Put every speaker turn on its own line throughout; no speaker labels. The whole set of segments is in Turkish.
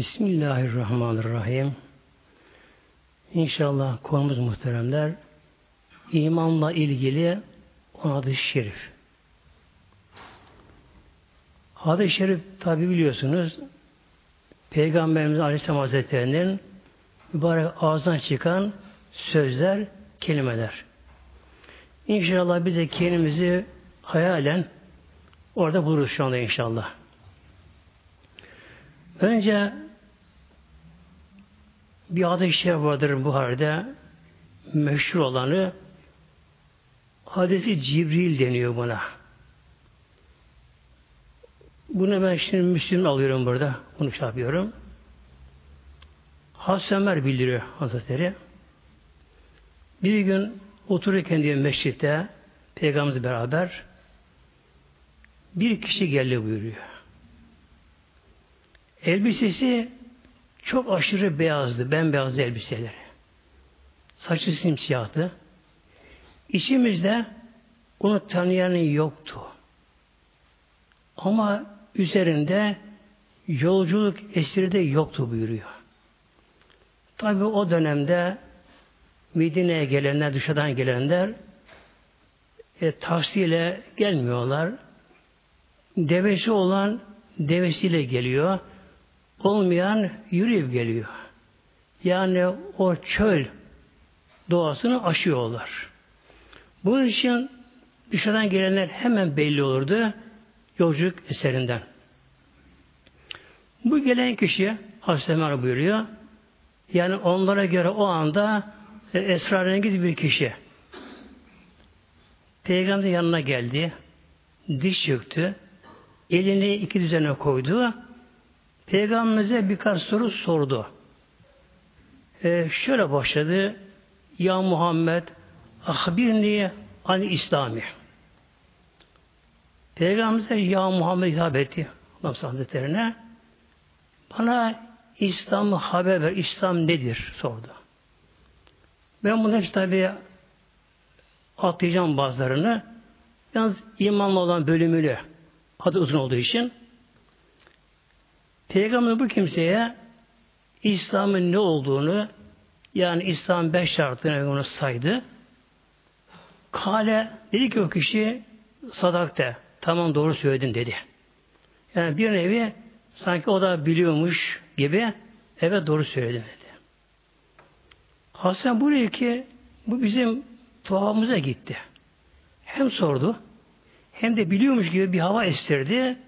Bismillahirrahmanirrahim. İnşallah konumuz muhteremler imanla ilgili on hadis şerif. Hadis-i şerif tabi biliyorsunuz Peygamberimiz Aleyhisselam Hazretleri'nin mübarek ağzından çıkan sözler, kelimeler. İnşallah bize kendimizi hayalen orada buluruz şu anda inşallah. Önce bir adı şey vardır bu halde meşhur olanı hadisi Cibril deniyor buna. Bunu ben şimdi Müslüm alıyorum burada. Bunu şey yapıyorum. Hazreti Ömer bildiriyor Hazretleri. Bir gün otururken diyor meşritte Peygamberimiz beraber bir kişi geldi buyuruyor. Elbisesi çok aşırı beyazdı, bembeyaz elbiseleri. Saçı simsiyahtı. İçimizde onu tanıyanı yoktu. Ama üzerinde yolculuk esiri de yoktu buyuruyor. Tabi o dönemde Medine'ye gelenler, dışarıdan gelenler e, taksiyle gelmiyorlar. Devesi olan devesiyle geliyor. Olmayan yürüyüp geliyor. Yani o çöl doğasını aşıyorlar. Bunun için dışarıdan gelenler hemen belli olurdu yolculuk eserinden. Bu gelen kişi Hazreti buyuruyor. Yani onlara göre o anda e, esrarengiz bir kişi. Peygamber yanına geldi. Diş çöktü. Elini iki düzene koydu. Peygamberimize birkaç soru sordu. Ee, şöyle başladı. Ya Muhammed ahbirni an İslami. Peygamberimize Ya Muhammed hitap etti. Allah Hazretlerine. Bana İslam'ı haber ver. İslam nedir? sordu. Ben bunu hepsi tabi atlayacağım bazılarını. Yalnız imanla olan bölümünü adı uzun olduğu için Peygamber bu kimseye İslam'ın ne olduğunu yani İslam beş şartını onu saydı. Kale dedi ki o kişi sadakte tamam doğru söyledin dedi. Yani bir nevi sanki o da biliyormuş gibi evet doğru söyledim dedi. Hasan buraya ki bu bizim tuhafımıza gitti. Hem sordu hem de biliyormuş gibi bir hava estirdi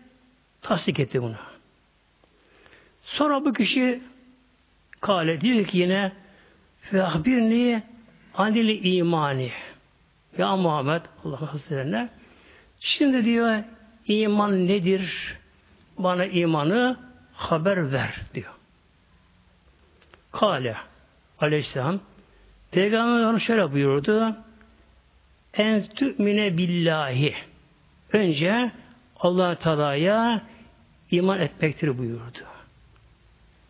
tasdik etti bunu. Sonra bu kişi kale diyor ki yine Fehbirni anil imani. Ya Muhammed Allah Hazretlerine şimdi diyor iman nedir? Bana imanı haber ver diyor. Kale aleyhisselam Peygamber onu şöyle buyurdu. En tü'mine billahi. Önce Allah Teala'ya iman etmektir buyurdu.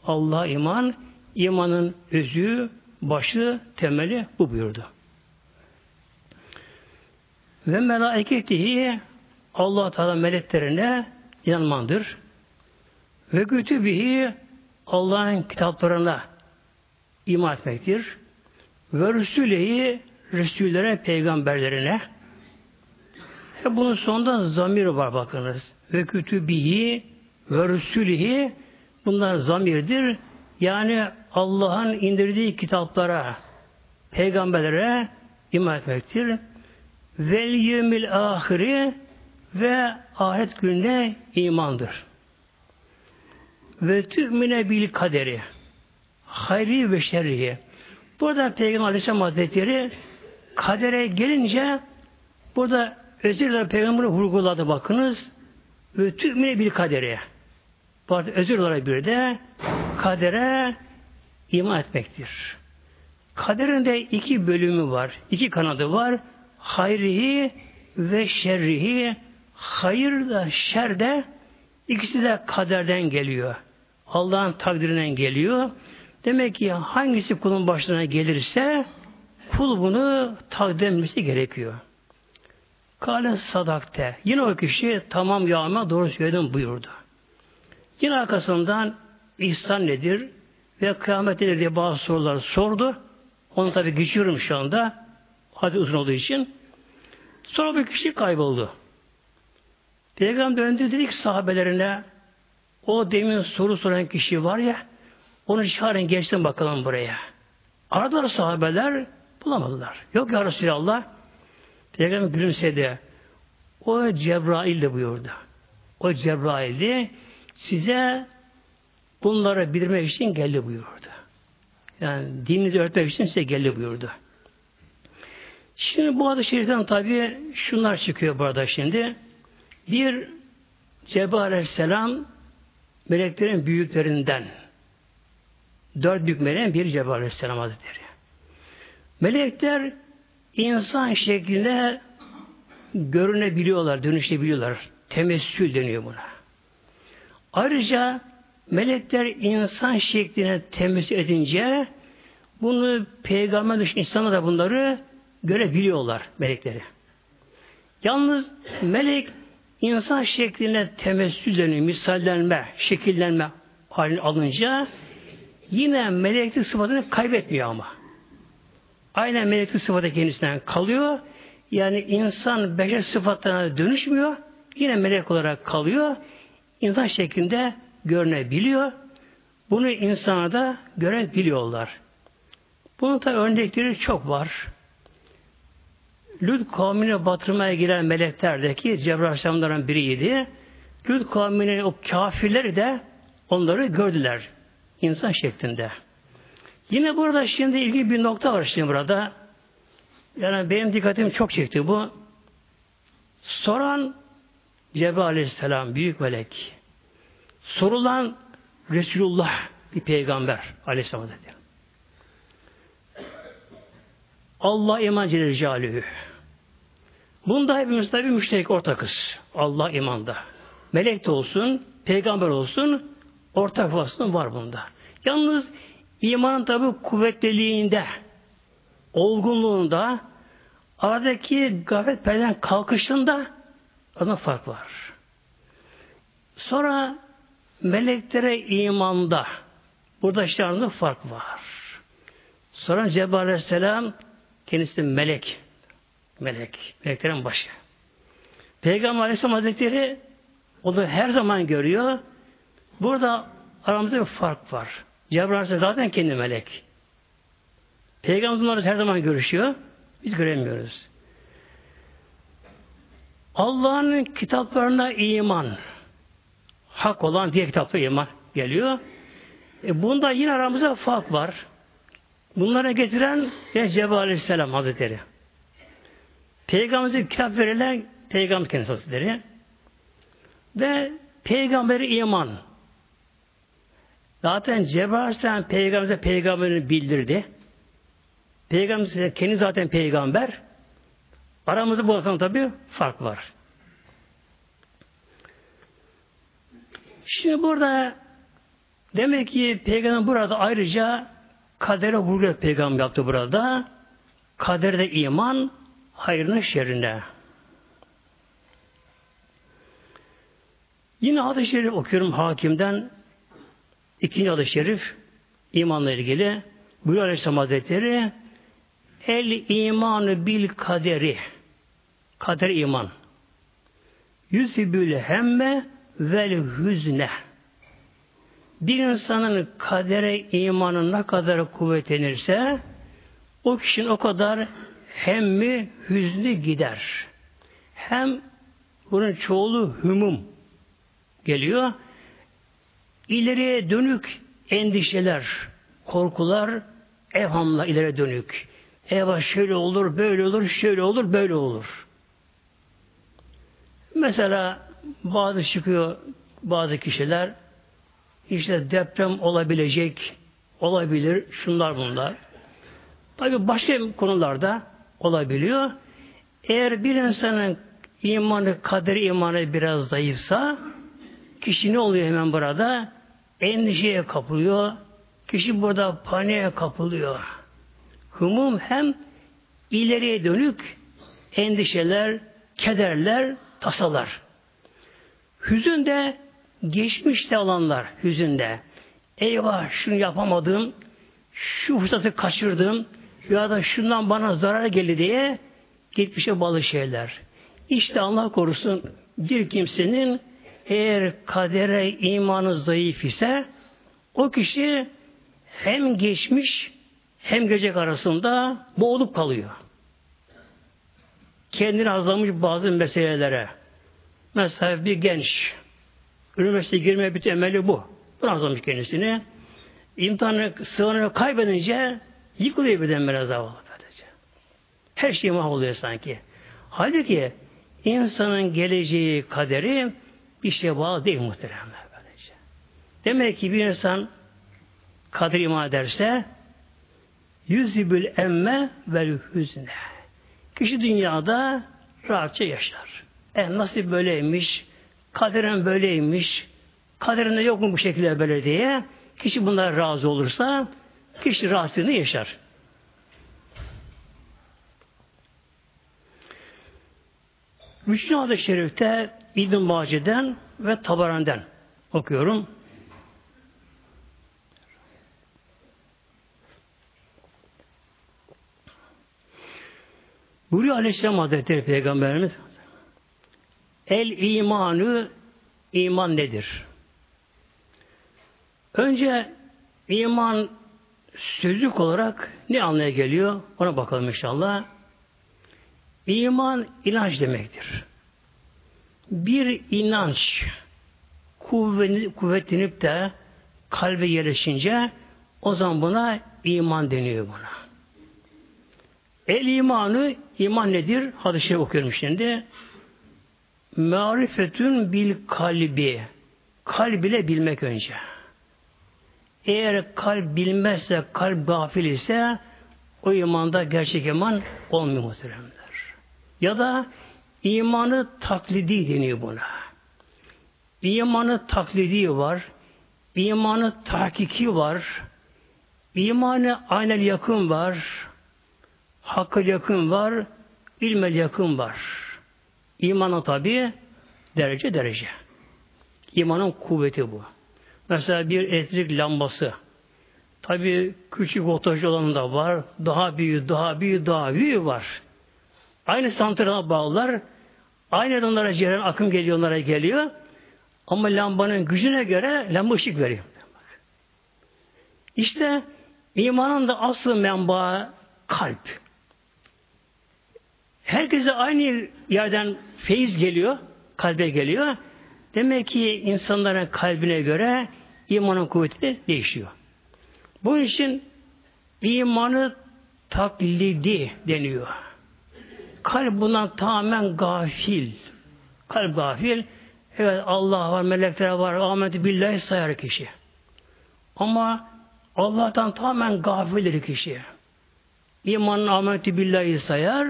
Allah iman, imanın özü, başı, temeli bu buyurdu. Ve melaiketihi Allah Teala meleklerine inanmandır. Ve kütübihi Allah'ın kitaplarına iman etmektir. Ve Resulehi Resullere, peygamberlerine ve bunun sonunda zamir var bakınız. Ve kütübihi ve Resulihi bunlar zamirdir. Yani Allah'ın indirdiği kitaplara, peygamberlere iman etmektir. Vel yevmil ahiri ve ahiret gününe imandır. Ve tü'mine bil kaderi hayri ve şerrihi. Burada Peygamber Aleyhisselam Hazretleri kadere gelince burada özürler Peygamber'i vurguladı bakınız. Ve tü'mine bil kaderi. Burada özür olarak bir de kadere iman etmektir. Kaderin de iki bölümü var. iki kanadı var. Hayrihi ve şerrihi. Hayır da şer de ikisi de kaderden geliyor. Allah'ın takdirinden geliyor. Demek ki hangisi kulun başına gelirse kul bunu takdir etmesi gerekiyor. Kale sadakte. Yine o kişi tamam ya ama doğru söyledim buyurdu. Yine arkasından İhsan nedir? Ve kıyamet nedir diye bazı sorular sordu. Onu tabi geçiyorum şu anda. Hadi uzun olduğu için. Sonra bir kişi kayboldu. Peygamber döndü dedi ki sahabelerine o demin soru soran kişi var ya onu çağırın geçsin bakalım buraya. Aradılar sahabeler bulamadılar. Yok ya Resulallah. Peygamber gülümsedi. O Cebrail de buyurdu. O Cebrail'i size bunları bilmek için geldi buyurdu. Yani dininizi öğretmek için size geldi buyurdu. Şimdi bu adı şeriften tabi şunlar çıkıyor burada şimdi. Bir Cebrail Aleyhisselam meleklerin büyüklerinden dört büyük meleğin bir Cebrail Aleyhisselam Hazretleri. Melekler insan şeklinde görünebiliyorlar, dönüşebiliyorlar. Temessül deniyor buna. Ayrıca melekler insan şekline temessül edince bunu peygamber dışı insanlar da bunları görebiliyorlar melekleri. Yalnız melek insan şekline temessül deniyor, misallenme, şekillenme halini alınca yine meleklik sıfatını kaybetmiyor ama. Aynen meleklik sıfatı kendisinden kalıyor. Yani insan beşer sıfatlarına dönüşmüyor. Yine melek olarak kalıyor. İnsan şeklinde görünebiliyor. Bunu insana da görebiliyorlar. Bunun da örnekleri çok var. Lüt kavmine batırmaya giren meleklerdeki Cebrail biriydi. Lüt kavminin o kafirleri de onları gördüler. insan şeklinde. Yine burada şimdi ilgili bir nokta var şimdi burada. Yani benim dikkatimi çok çekti bu. Soran Cebrail Aleyhisselam büyük melek. Sorulan Resulullah bir peygamber Aleyhisselam dedi. Allah iman Celle Bunda hepimiz tabi müşterek ortakız. Allah imanda. Melek de olsun, peygamber olsun, ortak vasfı var bunda. Yalnız iman tabi kuvvetliliğinde, olgunluğunda, aradaki gaflet perdeden kalkışında ama fark var. Sonra meleklere imanda burada işte fark var. Sonra Cebrail Aleyhisselam kendisi melek. Melek. Meleklerin başı. Peygamber Aleyhisselam Hazretleri onu her zaman görüyor. Burada aramızda bir fark var. Cebrail Aleyhisselam zaten kendi melek. Peygamberler her zaman görüşüyor. Biz göremiyoruz. Allah'ın kitaplarına iman. Hak olan diye kitapta iman geliyor. E bunda yine aramızda fark var. Bunlara getiren ya Cebrail Aleyhisselam Hazretleri. Peygamberimize kitap verilen Peygamber kendisi Hazretleri. Ve peygamberi iman. Zaten Cebrail Aleyhisselam peygamberimize peygamberini bildirdi. Peygamberimiz kendi zaten peygamber. Aramızda bu bakımdan tabi fark var. Şimdi burada demek ki peygamber burada ayrıca kadere vurgu peygamber yaptı burada. Kaderde iman, hayrının şerrine. Yine hadis-i şerif okuyorum hakimden. ikinci hadis-i şerif imanla ilgili. Buyuruyor Aleyhisselam Hazretleri El imanı bil kaderi kader iman yüzibül hemme vel hüzne bir insanın kadere imanı ne kadar kuvvetlenirse o kişinin o kadar hem mi hüznü gider. Hem bunun çoğulu hümum geliyor. İleriye dönük endişeler, korkular, evhamla ileri dönük. Eyvah şöyle olur, böyle olur, şöyle olur, böyle olur. Mesela bazı çıkıyor bazı kişiler işte deprem olabilecek, olabilir, şunlar bunlar. Tabi başka konularda olabiliyor. Eğer bir insanın imanı, kader imanı biraz zayıfsa kişi ne oluyor hemen burada? Endişeye kapılıyor. Kişi burada paniğe kapılıyor. Humum hem ileriye dönük endişeler, kederler, tasalar. Hüzün de geçmişte olanlar hüzünde. eyvah şunu yapamadım, şu fırsatı kaçırdım, ya da şundan bana zarar geldi diye gitmişe bazı şeyler. İşte Allah korusun bir kimsenin eğer kadere imanı zayıf ise o kişi hem geçmiş hem gelecek arasında boğulup kalıyor. Kendini azlamış bazı meselelere. Mesela bir genç üniversiteye girmeye bir temeli bu. Bu azlamış kendisini. İmtihanı sınavını kaybedince yıkılıyor birden biraz zavallı böylece. Her şey mahvoluyor sanki. Halbuki insanın geleceği kaderi bir şey bağlı değil muhteremler böylece. Demek ki bir insan kadir iman ederse yüzübül emme vel hüzne. Kişi dünyada rahatça yaşar. E nasıl böyleymiş, kaderin böyleymiş, kaderinde yok mu bu şekilde böyle diye kişi bunlara razı olursa kişi rahatlığını yaşar. Üçüncü hadis-i şerifte İbn Mace'den ve Tabaran'den okuyorum. Buyuruyor Aleyhisselam Hazretleri Peygamberimiz El imanı iman nedir? Önce iman sözlük olarak ne anlaya geliyor? Ona bakalım inşallah. İman inanç demektir. Bir inanç kuvvetlenip de kalbe yerleşince o zaman buna iman deniyor buna. El imanı iman nedir? Hadis-i okuyorum şimdi. Marifetün bil kalbi. Kalb ile bilmek önce. Eğer kalp bilmezse, kalp gafil ise o imanda gerçek iman olmuyor muhteremler. Ya da imanı taklidi deniyor buna. İmanı taklidi var. imanı tahkiki var. imanı aynel yakın var. Hakka yakın var. ilmel yakın var. İmana tabi derece derece. İmanın kuvveti bu. Mesela bir elektrik lambası. Tabi küçük voltaj olan da var. Daha büyük, daha büyük, daha büyük var. Aynı santrala bağlılar. Aynı onlara ceren akım geliyor, onlara geliyor. Ama lambanın gücüne göre lamba ışık veriyor. İşte imanın da aslı menbaı kalp. Herkese aynı yerden feyiz geliyor, kalbe geliyor. Demek ki insanların kalbine göre imanın kuvveti değişiyor. Bu için imanı taklidi deniyor. Kalp bundan tamamen gafil. Kalp gafil. Evet Allah var, melekler var, ahmeti billahi sayar kişi. Ama Allah'tan tamamen gafildir kişi. İmanın ahmeti billahi sayar,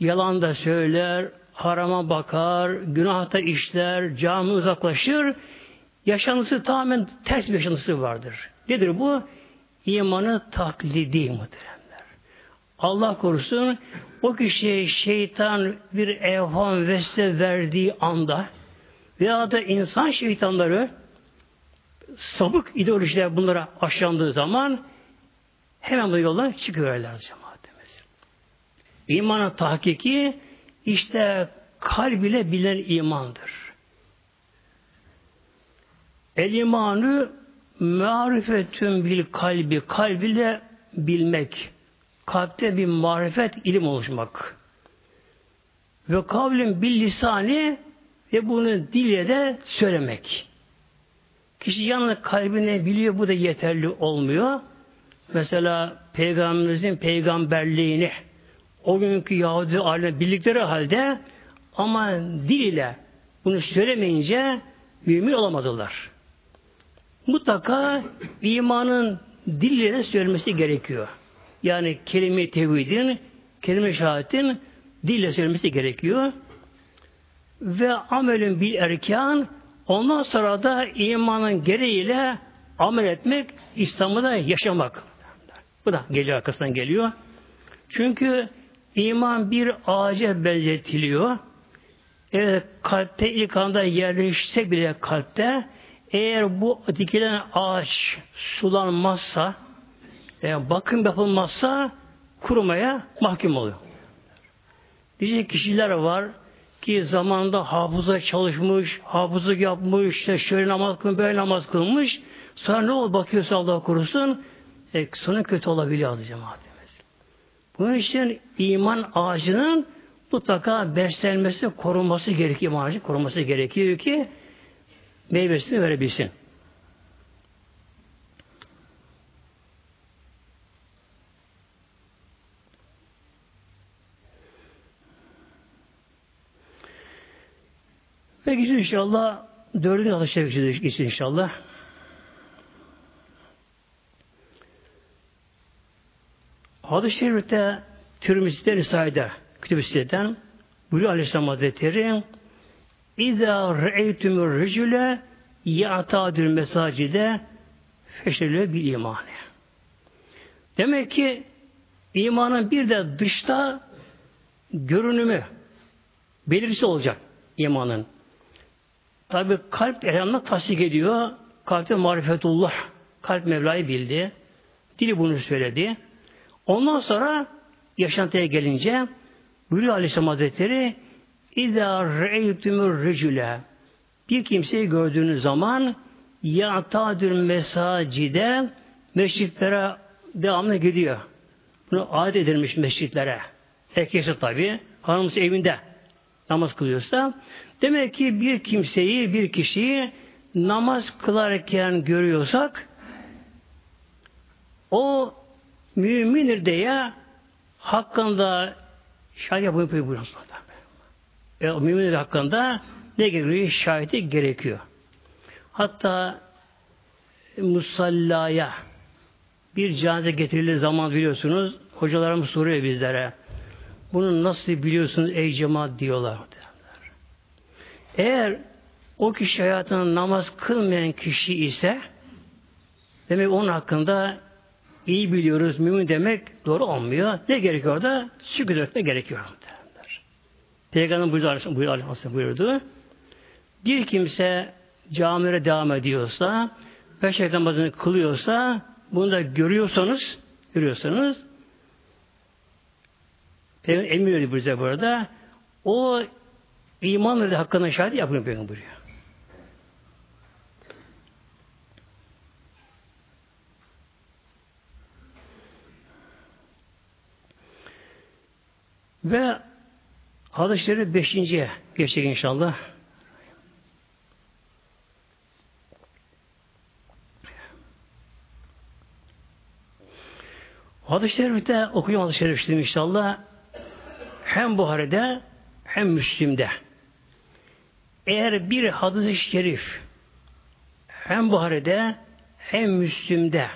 yalan da söyler, harama bakar, günahta işler, cami uzaklaşır, yaşantısı tamamen ters bir yaşantısı vardır. Nedir bu? İmanı taklidi muhteremler. Allah korusun o kişiye şeytan bir evham vesile verdiği anda veya da insan şeytanları sabık ideolojiler bunlara aşlandığı zaman hemen bu çıkıyorlar cemaatimiz. İmanın tahkiki işte kalb ile bilen imandır. El imanı marifetün bil kalbi, kalb ile bilmek. Kalpte bir marifet, ilim oluşmak. Ve kavlin bil lisani ve bunu dille de söylemek. Kişi yalnız kalbine biliyor, bu da yeterli olmuyor. Mesela Peygamberimizin peygamberliğini o günkü Yahudi aile bildikleri halde ama dil ile bunu söylemeyince mümin olamadılar. Mutlaka imanın dille söylemesi gerekiyor. Yani kelime tevhidin, kelime şehadetin dille söylemesi gerekiyor. Ve amelin bir erkan ondan sonra da imanın gereğiyle amel etmek, İslam'ı da yaşamak. Bu da geliyor arkasından geliyor. Çünkü İman bir ağaca benzetiliyor. Evet kalpte ilk anda yerleşse bile kalpte eğer bu dikilen ağaç sulanmazsa yani bakım yapılmazsa kurumaya mahkum oluyor. Nice kişiler var ki zamanında hafıza çalışmış, hafızlık yapmış, işte şöyle namaz kılmış, böyle namaz kılmış. Sonra ne oldu bakıyorsa Allah korusun, e, sonu kötü olabiliyor azı cemaatimiz. Bunun için iman ağacının mutlaka beslenmesi, korunması gerekiyor. İman ağacı korunması gerekiyor ki meyvesini verebilsin. Ve geçin inşallah dördüncü hadis-i geçin inşallah. Hadis-i şerifte Tirmizi'de Risale'de Kütüb-i Sitte'den buyuruyor Aleyhisselam Hazretleri İzâ re'eytümür rücüle ya'tâdül mesacide feşelü bir imanı. Demek ki imanın bir de dışta görünümü belirtisi olacak imanın. Tabi kalp elhamla tasdik ediyor. Kalpte marifetullah. Kalp Mevla'yı bildi. Dili bunu söyledi. Ondan sonra yaşantıya gelince buyuruyor Aleyhisselam Hazretleri İzâ re'eytümür rücüle bir kimseyi gördüğünüz zaman ya'tadül mesacide mescitlere devamlı gidiyor. Bunu adet edilmiş mescitlere. Erkekse tabi. Hanımız evinde namaz kılıyorsa demek ki bir kimseyi, bir kişiyi namaz kılarken görüyorsak o mümindir diye hakkında şahit yapıyor buyuruyor. E, o müminler hakkında ne gerekiyor? Şahidi gerekiyor. Hatta musallaya bir cenaze getirilir zaman biliyorsunuz hocalarımız soruyor bizlere. Bunu nasıl biliyorsunuz ey cemaat diyorlar. Eğer o kişi hayatında namaz kılmayan kişi ise demek onun hakkında iyi biliyoruz, mümin demek doğru olmuyor. Ne gerekiyor da? Şükür etmek gerekiyor. Derler. Peygamber buyurdu, buyurdu, buyurdu. Bir kimse camire devam ediyorsa, beş ayet namazını kılıyorsa, bunu da görüyorsanız, görüyorsanız, Peygamber emir veriyor bize burada, o imanla hakkında şahit yapın Peygamber buyuruyor. Ve hadis-i şerif beşinciye geçecek inşallah. Hadis-i şerifte okuyun hadis-i şerif inşallah. Hem Buhari'de hem Müslim'de. Eğer bir hadis-i şerif hem Buhari'de hem Müslim'de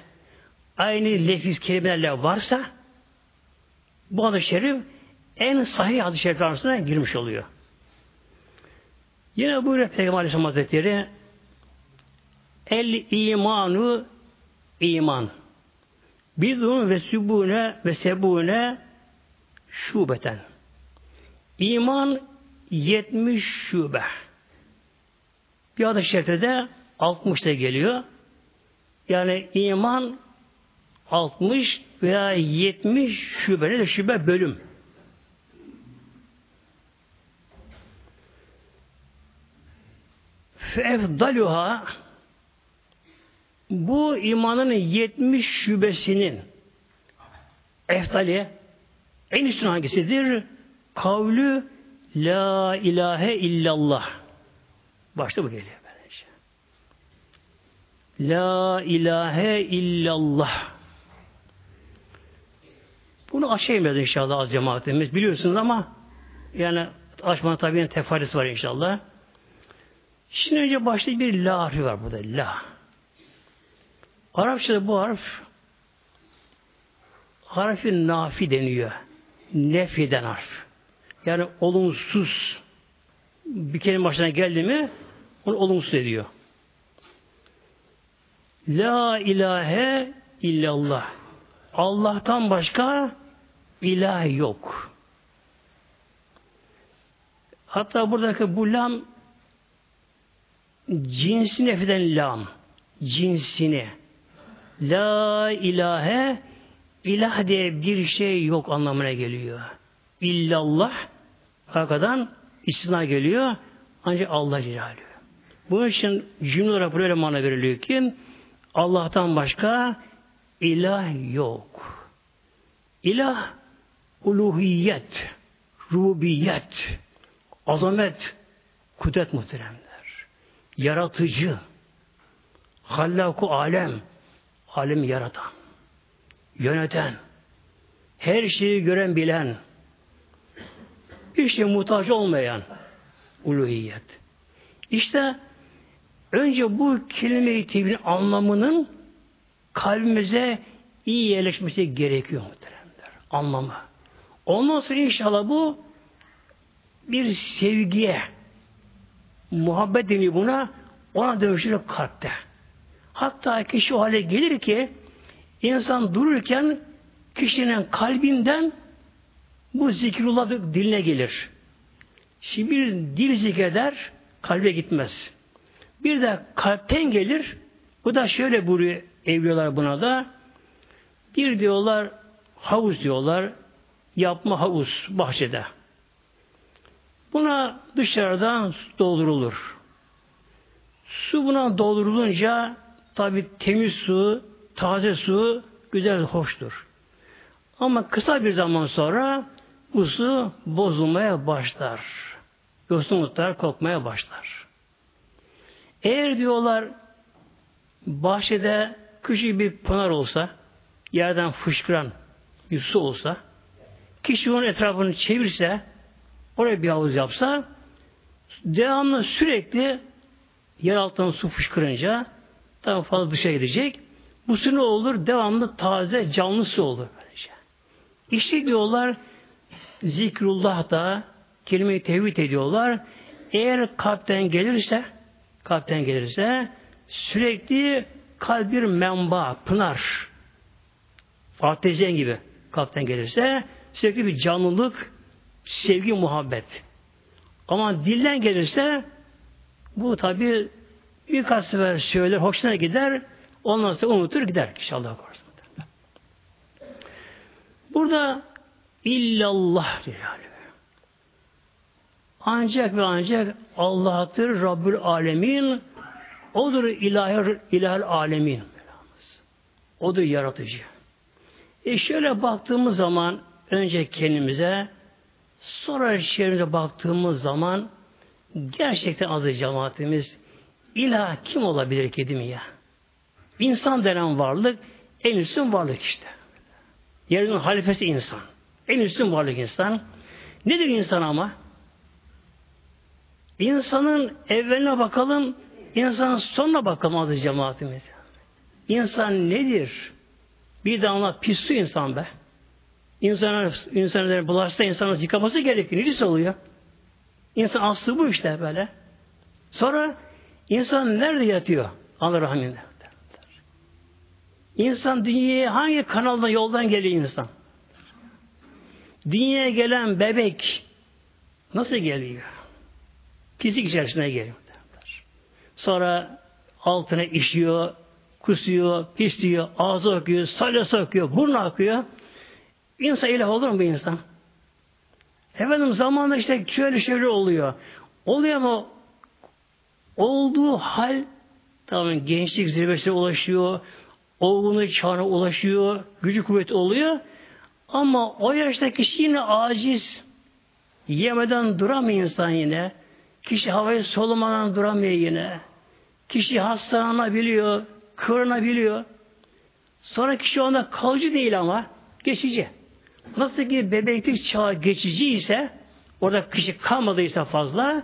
aynı lefiz kelimelerle varsa bu hadis-i şerif en sahih hadis-i şerifler arasına girmiş oluyor. Yine buyuruyor Peygamber Aleyhisselam Hazretleri El imanu iman bidun ve sübune ve sebune şubeten İman 70 şube. Bir adı şerifte 60 da geliyor. Yani iman 60 veya 70 şube. Ne de şube bölüm. Fefdaluha bu imanın 70 şubesinin eftali en üstün hangisidir? Kavlü La ilahe illallah. Başta bu geliyor böylece. La ilahe illallah. Bunu aşamayacağız inşallah az cemaatimiz. Biliyorsunuz ama yani aşmanın tabi tefarisi var inşallah. Şimdi önce başta bir la harfi var burada. La. Arapçada bu harf harfi nafi deniyor. Nefiden harf. Yani olumsuz bir kelime başına geldi mi onu olumsuz ediyor. La ilahe illallah. Allah'tan başka ilah yok. Hatta buradaki bu lam cinsini nefeden lam. Cinsini. La ilahe ilah diye bir şey yok anlamına geliyor. İllallah arkadan istina geliyor. Ancak Allah Celaluhu. Bunun için cümle olarak böyle mana veriliyor ki Allah'tan başka ilah yok. İlah uluhiyet, rubiyet, azamet, kudret muhteremler. Yaratıcı, hallaku alem, alemi yaratan, yöneten, her şeyi gören bilen, bir şey muhtaç olmayan uluhiyet. İşte önce bu kelime-i tevhidin anlamının kalbimize iyi yerleşmesi gerekiyor muhteremler. Anlamı. Ondan sonra inşallah bu bir sevgiye, muhabbet deniyor buna, ona dönüşür kalpte. Hatta kişi o hale gelir ki insan dururken kişinin kalbinden bu zikrullah diline gelir. Şimdi bir dil zikreder, kalbe gitmez. Bir de kalpten gelir, bu da şöyle buyuruyor evliyorlar buna da. Bir diyorlar havuz diyorlar, yapma havuz bahçede. Buna dışarıdan doldurulur. Su buna doldurulunca tabi temiz su, taze su güzel, hoştur. Ama kısa bir zaman sonra bu su bozulmaya başlar. Yosunluklar kokmaya başlar. Eğer diyorlar bahçede küçük bir pınar olsa, yerden fışkıran bir su olsa, kişi onun etrafını çevirse, oraya bir havuz yapsa, devamlı sürekli yer altından su fışkırınca daha fazla dışa gidecek. Bu su ne olur? Devamlı taze, canlı su olur. İşte diyorlar zikrullah da kelime-i tevhid ediyorlar. Eğer kalpten gelirse kalpten gelirse sürekli kalp bir menba, pınar artezyen gibi kalpten gelirse sürekli bir canlılık, sevgi, muhabbet. Ama dilden gelirse bu tabi birkaç sefer söyler, hoşuna gider, ondan sonra unutur gider kişi Allah korusun. Burada illallah diyor. Ancak ve ancak Allah'tır Rabbül Alemin O'dur ilahi, ilahel alemin. O'dur yaratıcı. E şöyle baktığımız zaman önce kendimize sonra şehrimize baktığımız zaman gerçekten azı cemaatimiz ilah kim olabilir ki değil mi ya? İnsan denen varlık en üstün varlık işte. Yerin halifesi insan. En üstün varlık insan. Nedir insan ama? İnsanın evveline bakalım, insanın sonuna bakalım adı cemaatimiz. İnsan nedir? Bir damla pis su insan be. İnsanlar, insanların bulaşsa insanın yıkaması gerekiyor. Necis oluyor. İnsan aslı bu işte böyle. Sonra insan nerede yatıyor? Allah rahminde. İnsan dünyaya hangi kanalda yoldan geliyor insan? Dünyaya gelen bebek nasıl geliyor? Fizik içerisine geliyor. Sonra altına işiyor, kusuyor, pisliyor, ağzı akıyor, salyası akıyor, burnu akıyor. İnsan ilah olur mu insan? Efendim zamanla işte şöyle şöyle oluyor. Oluyor ama olduğu hal tamam gençlik zirvesine ulaşıyor, olgunluk çağına ulaşıyor, gücü kuvveti oluyor. Ama o yaşta kişi yine aciz. Yemeden duramıyor insan yine. Kişi havayı solumadan duramıyor yine. Kişi hastalanabiliyor, kırılabiliyor. Sonra kişi onda kalıcı değil ama geçici. Nasıl ki bebeklik çağı geçici ise orada kişi kalmadıysa fazla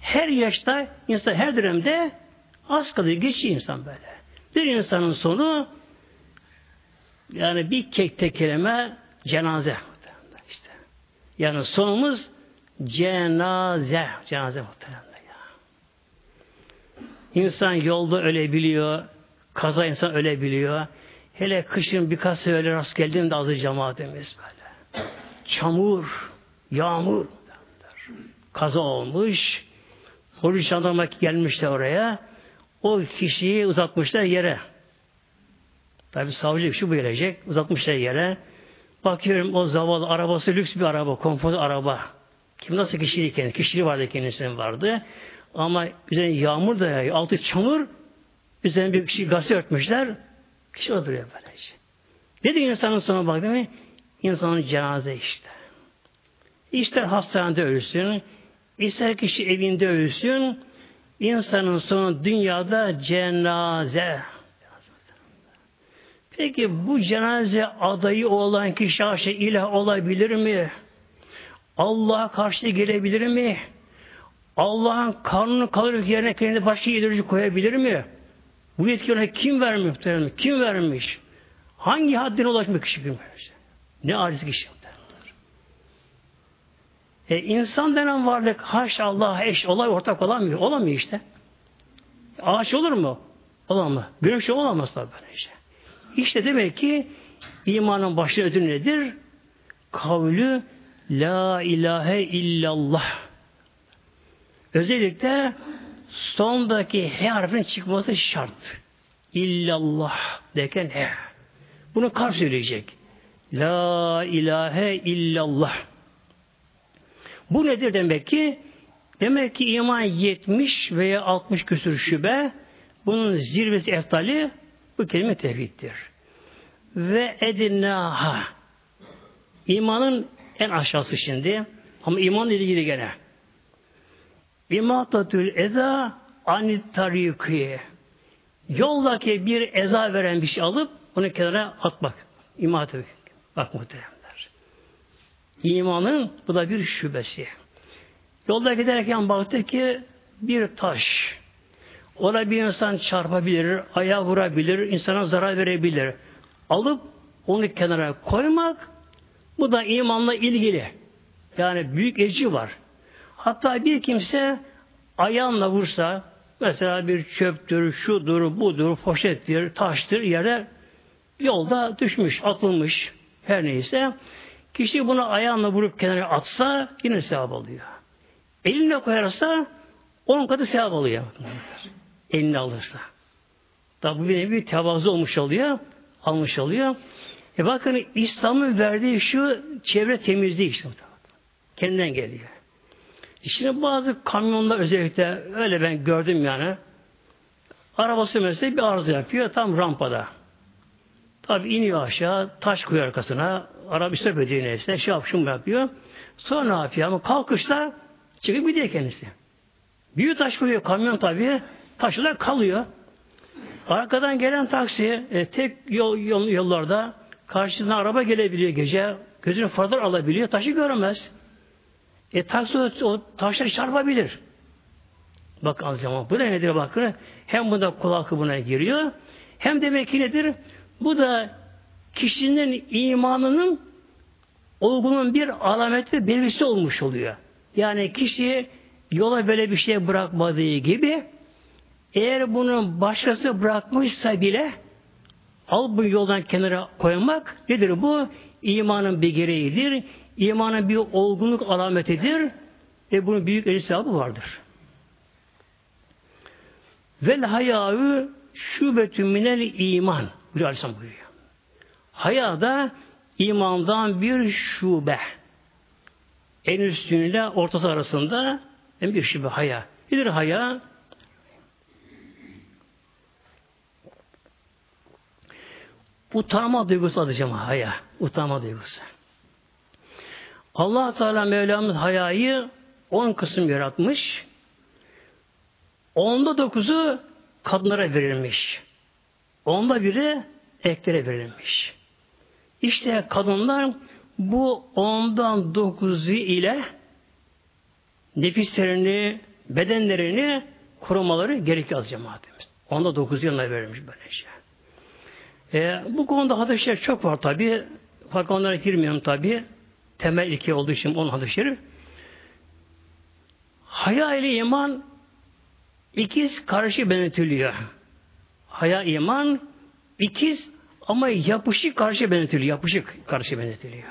her yaşta insan her dönemde az kalıyor. Geçici insan böyle. Bir insanın sonu yani bir kek tek kelime cenaze. işte. Yani sonumuz cenaze. Cenaze muhtemelen ya. İnsan yolda ölebiliyor. Kaza insan ölebiliyor. Hele kışın birkaç sefer rast geldiğinde azı cemaatimiz böyle. Çamur, yağmur. Kaza olmuş. Polis jandarma gelmişler oraya. O kişiyi uzatmışlar yere. Tabi savcı şu gelecek. Uzatmışlar yere. Bakıyorum o zavallı arabası lüks bir araba. Konfor araba. Kim nasıl kişiliği kendisi? Kişiliği vardı kendisinin vardı. Ama üzerine yağmur da yağıyor. Altı çamur. Üzerine bir kişi gazete örtmüşler. Kişi oturuyor böylece. Ne diyor insanın sonuna bak değil mi? İnsanın cenaze işte. İster hastanede ölsün, ister kişi evinde ölsün, insanın sonu dünyada cenaze. Peki bu cenaze adayı olan kişi aşağı ilah olabilir mi? Allah'a karşı gelebilir mi? Allah'ın karnını kalır yerine kendine başka yedirici koyabilir mi? Bu yetkiyi kim vermiş? Kim vermiş? Hangi haddine ulaşmış kişi vermiş? Ne aciz kişi. E, insan denen varlık haş Allah eş olay ortak olamıyor. Olamıyor işte. Ağaç olur mu? Olamaz. Güneş olamaz tabi böyle işte. İşte demek ki imanın başı ödül nedir? Kavlü La ilahe illallah. Özellikle sondaki H harfinin çıkması şart. İllallah derken H. Bunu kalp söyleyecek. La ilahe illallah. Bu nedir demek ki? Demek ki iman 70 veya 60 küsur şübe bunun zirvesi eftali bu kelime tevhiddir. Ve edinaha imanın en aşağısı şimdi ama iman ilgili gene. İmatatül eza anit tariki yoldaki bir eza veren bir şey alıp onu kenara atmak. İmatatül bak muhteremler. İmanın bu da bir şubesi. Yolda giderken baktı ki bir taş. Ona bir insan çarpabilir, ayağa vurabilir, insana zarar verebilir. Alıp onu kenara koymak bu da imanla ilgili. Yani büyük eci var. Hatta bir kimse ayağınla vursa mesela bir çöptür, şudur, budur, poşettir, taştır yere yolda düşmüş, atılmış her neyse kişi bunu ayağınla vurup kenara atsa yine sevap alıyor. Eline koyarsa on katı sevap alıyor. Elini alırsa. Tabi bir, bir tevazu olmuş oluyor. Almış oluyor. E bakın İslam'ın verdiği şu çevre temizliği işte. Kendinden geliyor. Şimdi bazı kamyonlar özellikle öyle ben gördüm yani. Arabası mesela bir arıza yapıyor tam rampada. Tabi iniyor aşağı, taş koyuyor arkasına, ediyor neyse, şey yapışım yapıyor. Sonra ne yapıyor? Ama kalkışta çıkıp gidiyor kendisi. Büyük taş koyuyor kamyon tabi, taşlar kalıyor. Arkadan gelen taksi e, tek yol, yol yollarda karşısına araba gelebiliyor gece, gözünü fazla alabiliyor, taşı göremez. E taksi o, o taşları çarpabilir. Bak az zaman. Bu da nedir bakın. Hem bu da kulakı buna giriyor. Hem demek ki nedir? Bu da kişinin imanının olgunun bir alameti belirsi olmuş oluyor. Yani kişi yola böyle bir şey bırakmadığı gibi eğer bunu başkası bırakmışsa bile al bu yoldan kenara koymak nedir bu? İmanın bir gereğidir. İmanın bir olgunluk alametidir. Ve bunun büyük ecri vardır. Vel hayâü şubetün minel iman. Buyuruyor Aleyhisselam buyuruyor. Haya da imandan bir şube. En üstünle ortası arasında en bir şube haya. Nedir haya? Utanma duygusu adayacağım haya. Utanma duygusu. allah Teala Mevlamız hayayı on kısım yaratmış. Onda dokuzu kadınlara verilmiş. Onda biri erkeklere verilmiş. İşte kadınlar bu ondan dokuzu ile nefislerini, bedenlerini korumaları gerekiyor cemaatimiz. Onda dokuzu yılına verilmiş böyle şey. E, bu konuda hadisler çok var tabi. Fakat onlara girmiyorum tabi. Temel iki olduğu için on hadis şerif. Haya ile iman ikiz karşı benzetiliyor. Haya iman ikiz ama yapışık karşı benzetiliyor. Yapışık karşı benzetiliyor.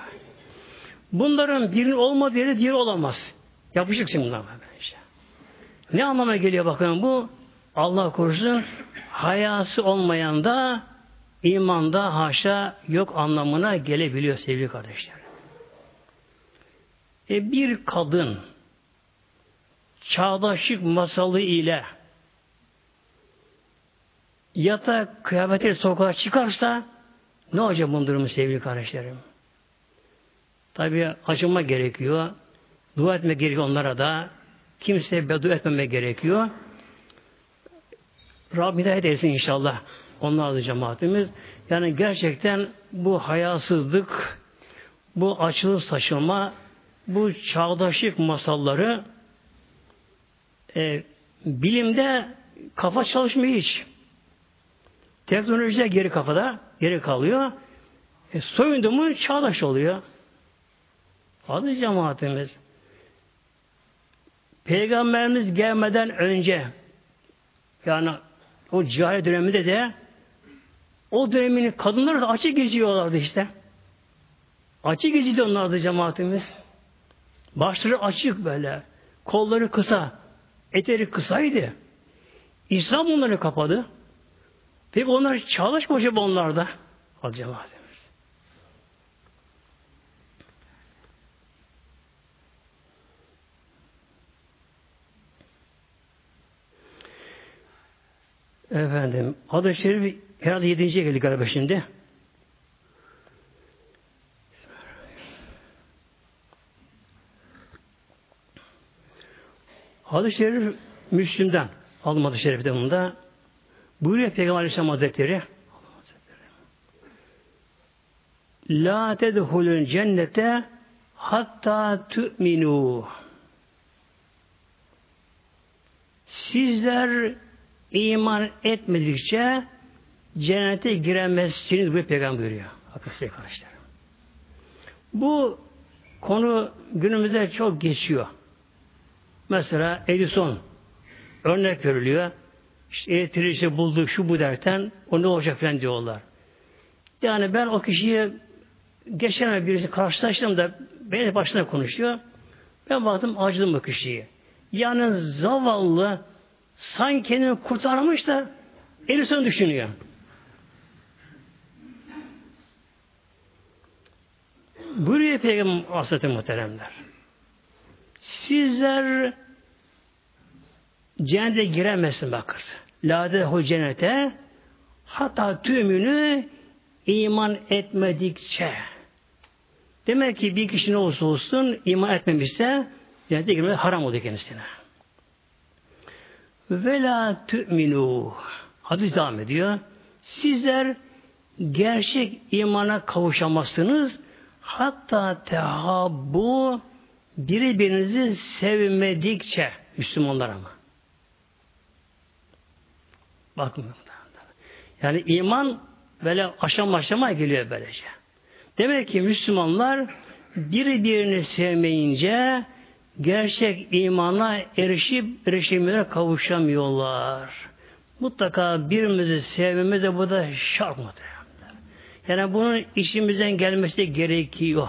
Bunların birinin olmadığı yere diğeri olamaz. Yapışık şimdi bunlar. Ne anlama geliyor bakın bu? Allah korusun hayası olmayan da imanda haşa yok anlamına gelebiliyor sevgili kardeşler. E bir kadın çağdaşlık masalı ile yatak kıyafetiyle sokağa çıkarsa ne olacak bunun durumu sevgili kardeşlerim? Tabi acıma gerekiyor. Dua etme gerekiyor onlara da. Kimseye beddua etmeme gerekiyor. Rabbim hidayet etsin inşallah. Onlar da cemaatimiz. Yani gerçekten bu hayasızlık, bu açılı saçılma, bu çağdaşlık masalları e, bilimde kafa çalışmıyor hiç. Teknolojide geri kafada, geri kalıyor. E, soyundu mu çağdaş oluyor. Adı cemaatimiz. Peygamberimiz gelmeden önce yani o cahil döneminde de o dönemin kadınları da açık geziyorlardı işte. Açık geziyordu onlardı cemaatimiz. Başları açık böyle. Kolları kısa. Eteri kısaydı. İslam onları kapadı. Peki onlar çalışmış mı onlarda? Al cemaatimiz. Efendim, adı şerif herhalde yedinciye geldik galiba şimdi. Hadis-i Şerif Müslüm'den aldım hadis-i şerifte. Buyuruyor Peygamber Aleyhisselam Hazretleri La tedhulun cennete hatta tu'minu Sizler iman etmedikçe cennete giremezsiniz bu peygamber buyuruyor. Arkadaşlar kardeşlerim. Bu konu günümüzde çok geçiyor. Mesela Edison örnek veriliyor. İşte elektriği bulduk şu bu derken o ne olacak falan diyorlar. Yani ben o kişiyi geçen birisi karşılaştım da beni başına konuşuyor. Ben baktım acıdım bu kişiyi. Yani zavallı sanki kendini kurtarmış da Edison düşünüyor. Buyuruyor Peygamber Hazreti Muhteremler. Sizler cennete giremezsin bakır. Lade hu cennete hatta tümünü iman etmedikçe. Demek ki bir kişi ne olursa olsun iman etmemişse cennete girmesi haram oldu kendisine. Ve la tü'minu. Hadis devam ediyor. Sizler gerçek imana kavuşamazsınız. Hatta tehabbu birbirinizi sevmedikçe Müslümanlar ama. Bakın. Yani iman böyle aşama aşama geliyor böylece. Demek ki Müslümanlar birbirini sevmeyince gerçek imana erişip erişimine kavuşamıyorlar. Mutlaka birimizi sevmemiz de bu da şart muhtemelen. Yani bunun işimizden gelmesi gerekiyor.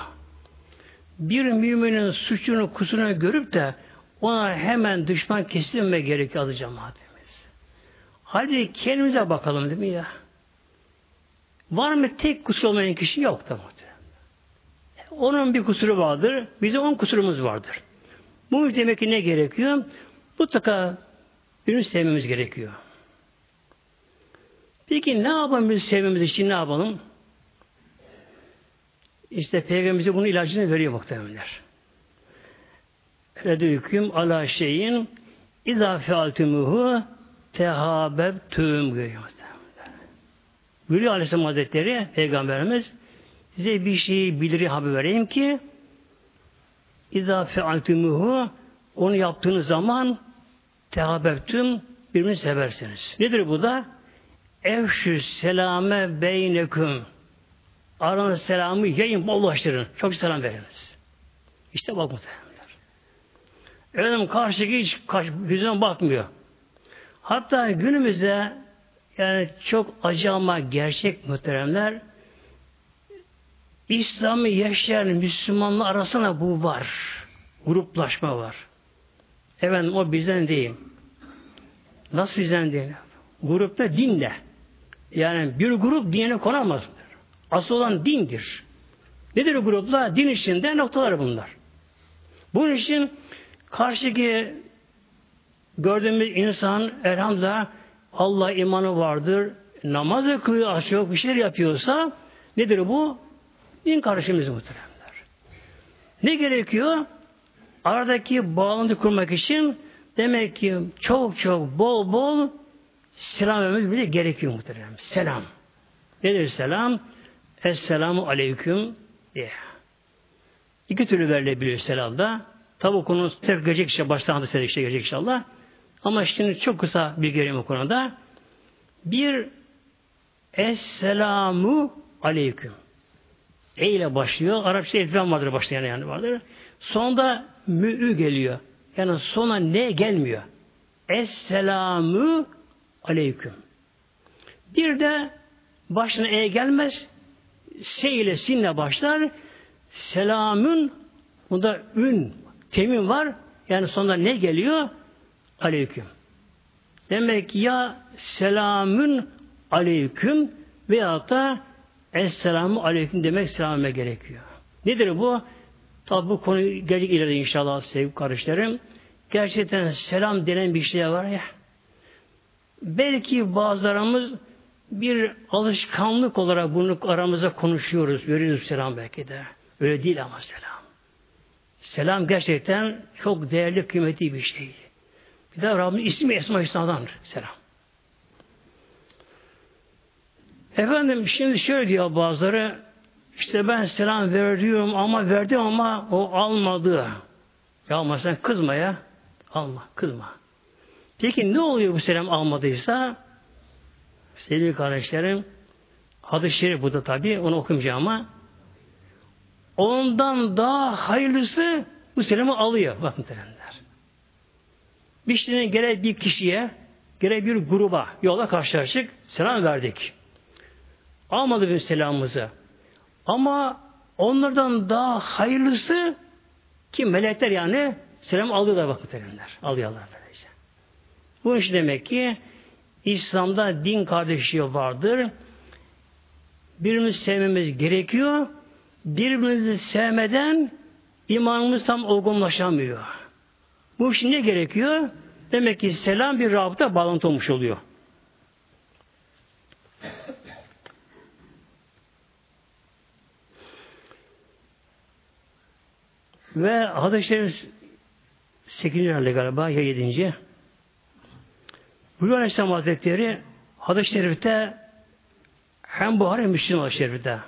Bir müminin suçunu kusurunu görüp de ona hemen düşman kesilme gerekiyor adı cemaatimiz. Hadi kendimize bakalım değil mi ya? Var mı tek kusur olmayan kişi? Yok da Onun bir kusuru vardır. Bizim on kusurumuz vardır. Bu demek ki ne gerekiyor? Mutlaka birini sevmemiz gerekiyor. Peki ne yapalım biz sevmemiz için ne yapalım? İşte Peygamberimize bunun ilacını veriyor muhtemelenler. Redüküm ala şeyin izâ fealtumuhu tehabebtüm görüyor. Buyuruyor Aleyhisselam Hazretleri Peygamberimiz size bir şeyi biliri haber vereyim ki İzâ fealtumuhu onu yaptığınız zaman tehabebtüm birbirini seversiniz. Nedir bu da? Evşü selame beyneküm aranız selamı yayın bollaştırın. Çok selam veriniz. İşte bak muhtemelenler. Efendim karşıdaki hiç karşı, yüzüne bakmıyor. Hatta günümüzde yani çok acı ama gerçek muhteremler İslam'ı yaşayan Müslümanlar arasında bu var. Gruplaşma var. Efendim o bizden değil. Nasıl izlendi? Grupta dinle. Yani bir grup dine konamaz. Asıl olan dindir. Nedir grupla? Din içinde noktalar bunlar. Bunun için karşıki gördüğümüz insan elhamdülillah Allah imanı vardır. Namaz da kılıyor, az çok bir şeyler yapıyorsa nedir bu? Din kardeşimiz muhteremler. Ne gerekiyor? Aradaki bağlantı kurmak için demek ki çok çok bol bol selam vermemiz bile gerekiyor muhterem. Selam. Nedir selam? Esselamu aleyküm diye. İki türlü verilebiliyor selamda. Tabi o konu tek gelecek işte hadis işte gelecek inşallah. Ama şimdi çok kısa bir göreyim o konuda. Bir Esselamu aleyküm. E ile başlıyor. Arapça elfan vardır başlayan yani vardır. Sonunda mü'ü geliyor. Yani sona ne gelmiyor. Esselamu aleyküm. Bir de başına e gelmez. S ile sinle başlar. Selamün bunda ün temin var. Yani sonunda ne geliyor? Aleyküm. Demek ya selamün aleyküm veya da Esselamu aleyküm demek selameme gerekiyor. Nedir bu? Tabi bu konu gelecek ileride inşallah sevgili kardeşlerim. Gerçekten selam denen bir şey var ya. Belki bazılarımız bir alışkanlık olarak bunu aramızda konuşuyoruz. Veriyoruz selam belki de. Öyle değil ama selam. Selam gerçekten çok değerli, kıymetli bir şey. Bir de Rabbim ismi Esma Hüsna'dandır. Selam. Efendim şimdi şöyle diyor bazıları işte ben selam veriyorum ama verdim ama o almadı. Ya ama sen kızma ya. Alma, kızma. Peki ne oluyor bu selam almadıysa? Sevgili kardeşlerim, hadis-i şerif bu da tabi, onu okumayacağım ama ondan daha hayırlısı bu selamı alıyor. Bakın terenler. Şeyden gerek bir kişiye, gerek bir gruba yola karşılaştık, selam verdik. Almadı bir selamımızı. Ama onlardan daha hayırlısı ki melekler yani selam alıyorlar bakın terimler. Alıyorlar böylece. Bu iş demek ki İslam'da din kardeşliği vardır. Birbirimizi sevmemiz gerekiyor. Birbirimizi sevmeden imanımız tam olgunlaşamıyor. Bu iş ne gerekiyor? Demek ki selam bir rabıta bağlantı olmuş oluyor. Ve hadis-i şerif 8. herhalde galiba ya 7. Buyuruyor Aleyhisselam Hazretleri hadis-i şerifte hem Buhari hem Müslim hadis-i şerifte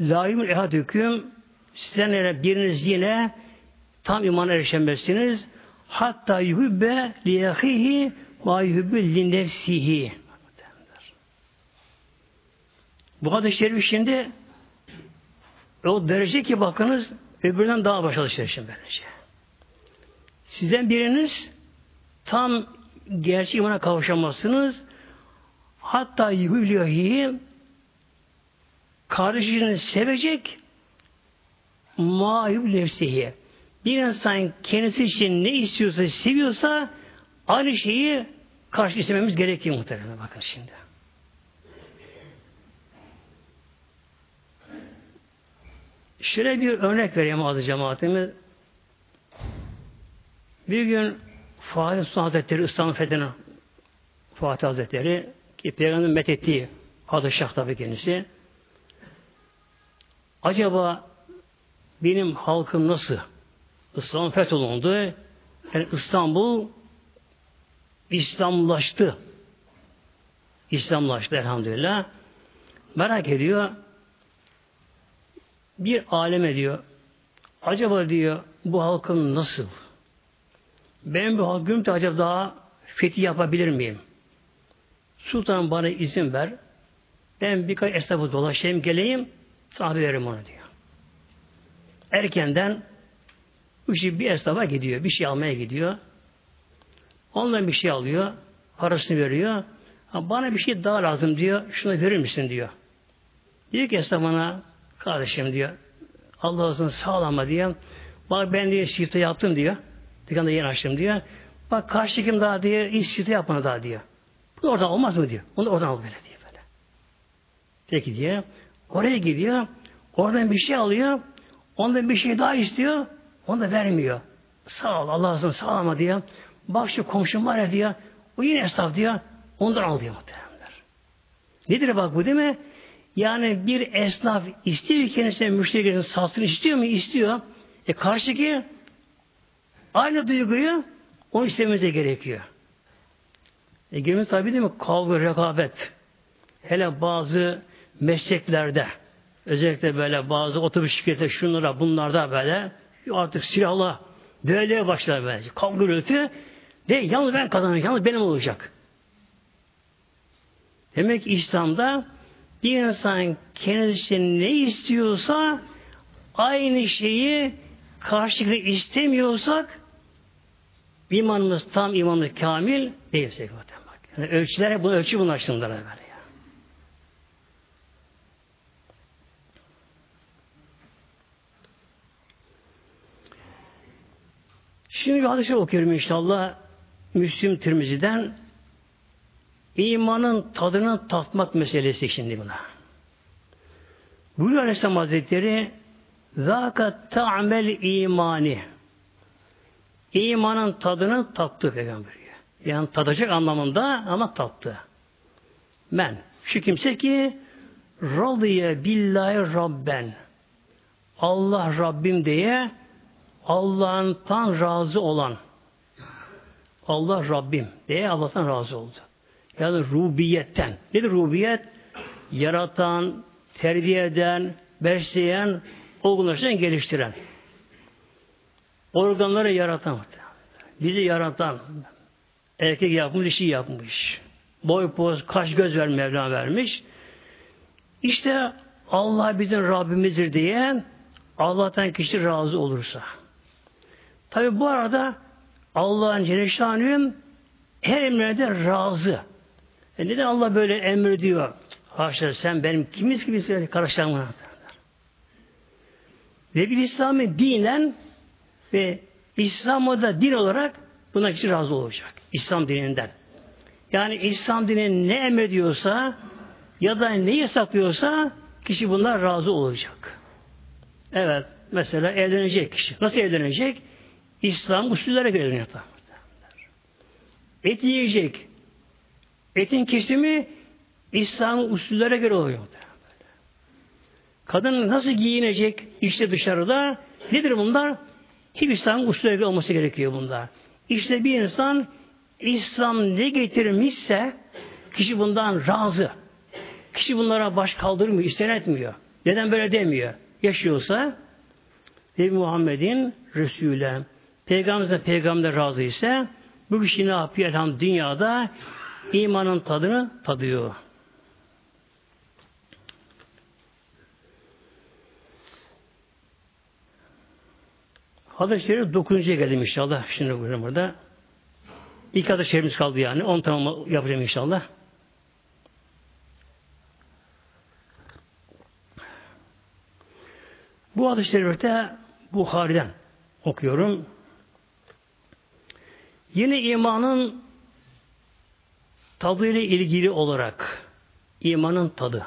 Laimül ehad hüküm sizden biriniz yine tam imana erişemezsiniz. Hatta yuhibbe liyahihi ma yuhibbe li Bu hadis-i şerif şimdi o derece ki bakınız öbüründen daha başarılı çalışır bence. Sizden biriniz tam gerçek imana kavuşamazsınız. Hatta yuhülyahi kardeşini sevecek mahib nefsihi. Bir insan kendisi için ne istiyorsa, seviyorsa aynı şeyi karşı istememiz gerekiyor muhtemelen. Bakın şimdi. Şöyle bir örnek vereyim azı cemaatimiz. Bir gün Fatih Sultan Hazretleri İstanbul Fethine Fatih Hazretleri ki Peygamber'in methettiği padişah tabi kendisi. Acaba benim halkım nasıl? İstanbul fetholundu. Yani İstanbul İslamlaştı. İslamlaştı elhamdülillah. Merak ediyor bir aleme diyor acaba diyor bu halkın nasıl? Ben bu halkım da acaba daha fethi yapabilir miyim? Sultan bana izin ver. Ben birkaç esnafı dolaşayım geleyim sahibi veririm onu diyor. Erkenden kişi bir esnafa gidiyor. Bir şey almaya gidiyor. Ondan bir şey alıyor. Parasını veriyor. bana bir şey daha lazım diyor. Şunu verir misin diyor. Diyor ki esnafına Kardeşim diyor. Allah olsun sağlama diyor. Bak ben diye şifte yaptım diyor. Dükkanı yeni açtım diyor. Bak karşı kim daha diye istihdam yapmanı daha diyor. Bu oradan olmaz mı diyor. Onu oradan al böyle diyor böyle. Peki diye. Oraya gidiyor. Oradan bir şey alıyor. Ondan bir şey daha istiyor. Onu da vermiyor. Sağ ol Allah razı sağ olma diyor. Bak şu komşum var ya diyor. O yine esnaf diyor. Ondan al diyor muhtemelenler. Nedir bak bu değil mi? Yani bir esnaf istiyor kendisine müşterilerin satsın istiyor mu? İstiyor. E karşıki aynı duyguyu o istememize gerekiyor. E günümüz tabi değil mi? Kavga, rekabet. Hele bazı mesleklerde özellikle böyle bazı otobüs şirketi şunlara bunlarda böyle artık silahla düelleye başlar böyle. Kavga gürültü de yalnız ben kazanacağım, yalnız benim olacak. Demek ki İslam'da bir insan kendisi ne istiyorsa aynı şeyi karşılıklı istemiyorsak imanımız tam imanımız kamil değil sevgili Yani ölçüler, bu ölçü bunun açısından böyle ya. Şimdi bir hadise okuyorum inşallah. Müslüm Tirmizi'den imanın tadını tatmak meselesi şimdi buna. Buyuruyor Aleyhisselam Hazretleri Zâkat ta'mel imani İmanın tadını tattı peygamber. Yani tadacak anlamında ama tattı. Men. Şu kimse ki radiye billahi rabben. Allah Rabbim diye Allah'ın tam razı olan Allah Rabbim diye Allah'tan razı oldu. Yani rubiyetten. Nedir rubiyet? Yaratan, terbiye eden, besleyen, olgunlaşan, geliştiren. Organları yaratan. Bizi yaratan. Erkek yapmış, dişi yapmış. Boy, poz, kaş, göz ver Mevla vermiş. İşte Allah bizim Rabbimizdir diye Allah'tan kişi razı olursa. Tabi bu arada Allah'ın Celle her emrede razı. E neden Allah böyle emrediyor? Haşa sen benim kimiz gibi karıştırma. Ve bir İslam'ı dinen ve İslam'ı da din olarak buna kişi razı olacak. İslam dininden. Yani İslam dini ne emrediyorsa ya da ne yasaklıyorsa kişi bunlar razı olacak. Evet. Mesela evlenecek kişi. Nasıl evlenecek? İslam usullere göre evleniyor. Et yiyecek. Etin kesimi İslam usullere göre oluyor. Kadın nasıl giyinecek işte dışarıda? Nedir bunlar? Hep İslam'ın usulleri olması gerekiyor bunda. İşte bir insan İslam ne getirmişse kişi bundan razı. Kişi bunlara baş kaldırmıyor, isten etmiyor. Neden böyle demiyor? Yaşıyorsa Nebi Muhammed'in Resul'e Peygamber'e peygamber razı ise bu kişi ne yapıyor? Elham dünyada imanın tadını tadıyor. Hadis-i Şerif 9. geldim inşallah. Şimdi burada. İlk hadis-i şerifimiz kaldı yani. 10 tamam yapacağım inşallah. Bu hadis-i şerifte Bukhari'den okuyorum. Yine imanın tadıyla ilgili olarak imanın tadı.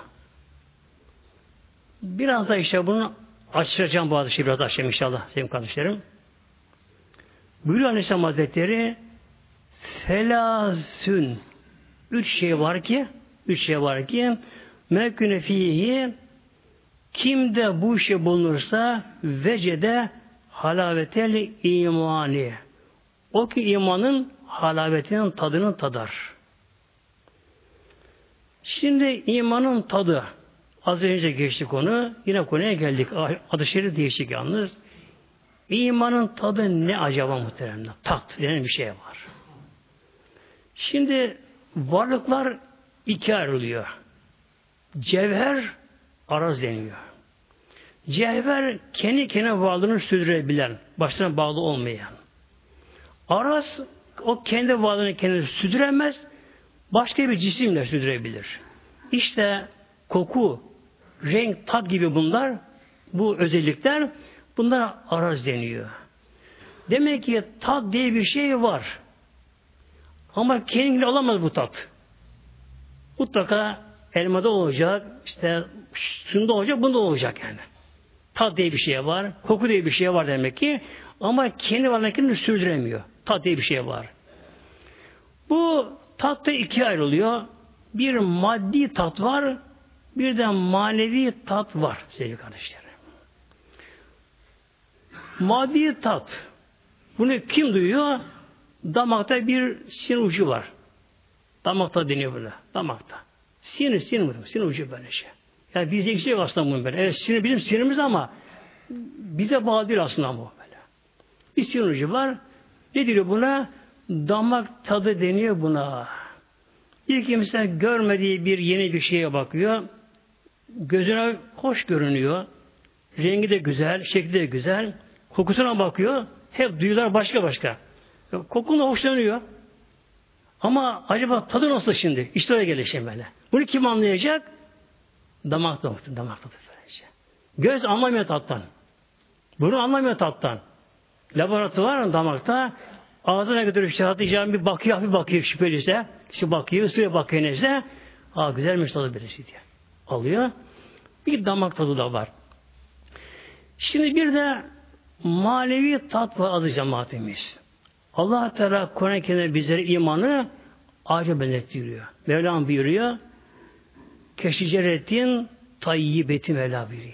Biraz da işte bunu Açacağım bazı şey biraz açayım inşallah sevgili kardeşlerim. Buyuruyor Aleyhisselam Hazretleri felazün üç şey var ki üç şey var ki meküne fihi kimde bu işe bulunursa vecede halavetel imani o ki imanın halavetinin tadını tadar. Şimdi imanın tadı Az önce geçti konu. Yine konuya geldik. Adı şerif değişik yalnız. İmanın tadı ne acaba muhteremler? Tat denen bir şey var. Şimdi varlıklar iki ayrılıyor. Cevher araz deniyor. Cevher kendi kendine varlığını sürdürebilen, başına bağlı olmayan. Araz o kendi varlığını kendine sürdüremez, başka bir cisimle sürdürebilir. İşte koku, renk, tat gibi bunlar, bu özellikler bunlara araz deniyor. Demek ki tat diye bir şey var. Ama kendini alamaz bu tat. Mutlaka elmada olacak, işte şunda olacak, bunda olacak yani. Tat diye bir şey var, koku diye bir şey var demek ki. Ama kendi varlığını sürdüremiyor. Tat diye bir şey var. Bu tat da ikiye ayrılıyor. Bir maddi tat var, bir de manevi tat var sevgili kardeşlerim. Maddi tat. Bunu kim duyuyor? Damakta bir sinir ucu var. Damakta deniyor buna. Damakta. Sinir, sinir, sinir ucu böyle şey. Yani hiç şey aslında bunun böyle. Evet sinir bizim sinirimiz ama bize bağlı değil aslında bu böyle. Bir sinir ucu var. Ne diyor buna? Damak tadı deniyor buna. Bir kimse görmediği bir yeni bir şeye bakıyor. Gözüne hoş görünüyor. Rengi de güzel, şekli de güzel. Kokusuna bakıyor. Hep duyular başka başka. Kokunla hoşlanıyor. Ama acaba tadı nasıl şimdi? İşte öyle gelişim böyle. Bunu kim anlayacak? Damak tadı, damak tadı böylece. Göz anlamıyor tattan. Bunu anlamıyor tattan. Laboratuvar damakta ağzına götürüp şahatlayacağım bir bakıyor, bir bakıyor şüpheliyse. İşte bakıyor, ısırıyor bakıyor neyse. Aa güzelmiş tadı birisi diye. Alıyor. Bir damak tadı da var. Şimdi bir de manevi tat var adı cemaatimiz. Allah Teala Kur'an-ı Kerim'de bizlere imanı ağaca benzettiriyor. Mevlam buyuruyor. Keşiceretin tayyibeti Mevla buyuruyor.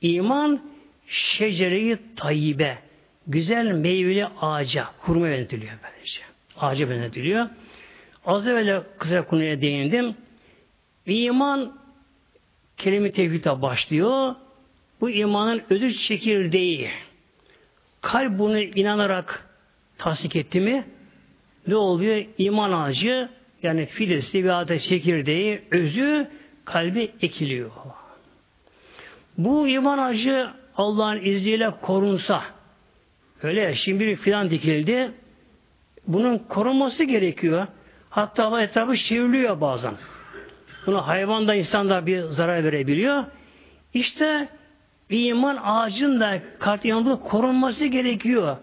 İman şecereyi tayyibe. Güzel meyveli ağaca, hurma benzetiliyor böylece. Ağaca benzetiliyor. Az evvel kısa konuya değindim. İman kelime tevhide başlıyor. Bu imanın özü çekirdeği. Kalp bunu inanarak tasdik etti mi ne oluyor? İman ağacı yani filesi ve adet çekirdeği özü kalbi ekiliyor. Bu iman ağacı Allah'ın izniyle korunsa öyle ya şimdi bir filan dikildi bunun korunması gerekiyor. Hatta Allah etrafı çevriliyor bazen. Buna hayvan da insan da bir zarar verebiliyor. İşte iman ağacın da kalp korunması gerekiyor.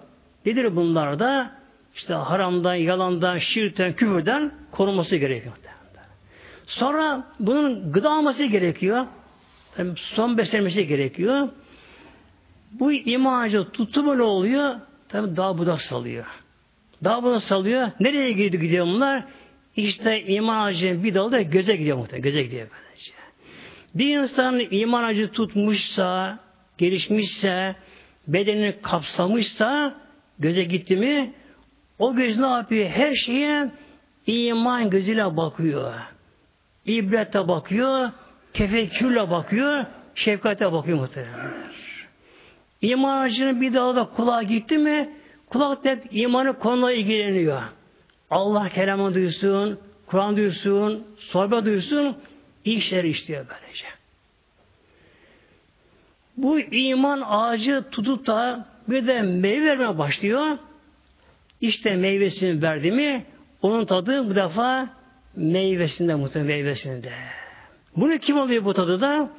Nedir bunlar da? İşte haramdan, yalandan, şirkten, küfürden korunması gerekiyor. Sonra bunun gıda alması gerekiyor. son beslenmesi gerekiyor. Bu imacı tuttu böyle oluyor. Tabi daha budak salıyor. Daha budak salıyor. Nereye gidiyor, gidiyor bunlar? İşte iman bir dalı da göze gidiyor muhtemelen. Göze gidiyor böylece. Bir insan iman ağacı tutmuşsa, gelişmişse, bedenini kapsamışsa, göze gitti mi, o göz ne yapıyor? Her şeye iman gözüyle bakıyor. İbrete bakıyor, tefekkürle bakıyor, şefkate bakıyor muhtemelen. İman ağacının bir dalı da kulağa gitti mi, kulak hep imanı konuyla ilgileniyor. Allah kelamı duysun, Kur'an duysun, sohbet duysun, işler işliyor böylece. Bu iman ağacı tutup da bir de meyve vermeye başlıyor. İşte meyvesini verdi mi onun tadı bu defa meyvesinde muhtemelen meyvesinde. Bunu kim alıyor bu tadı da?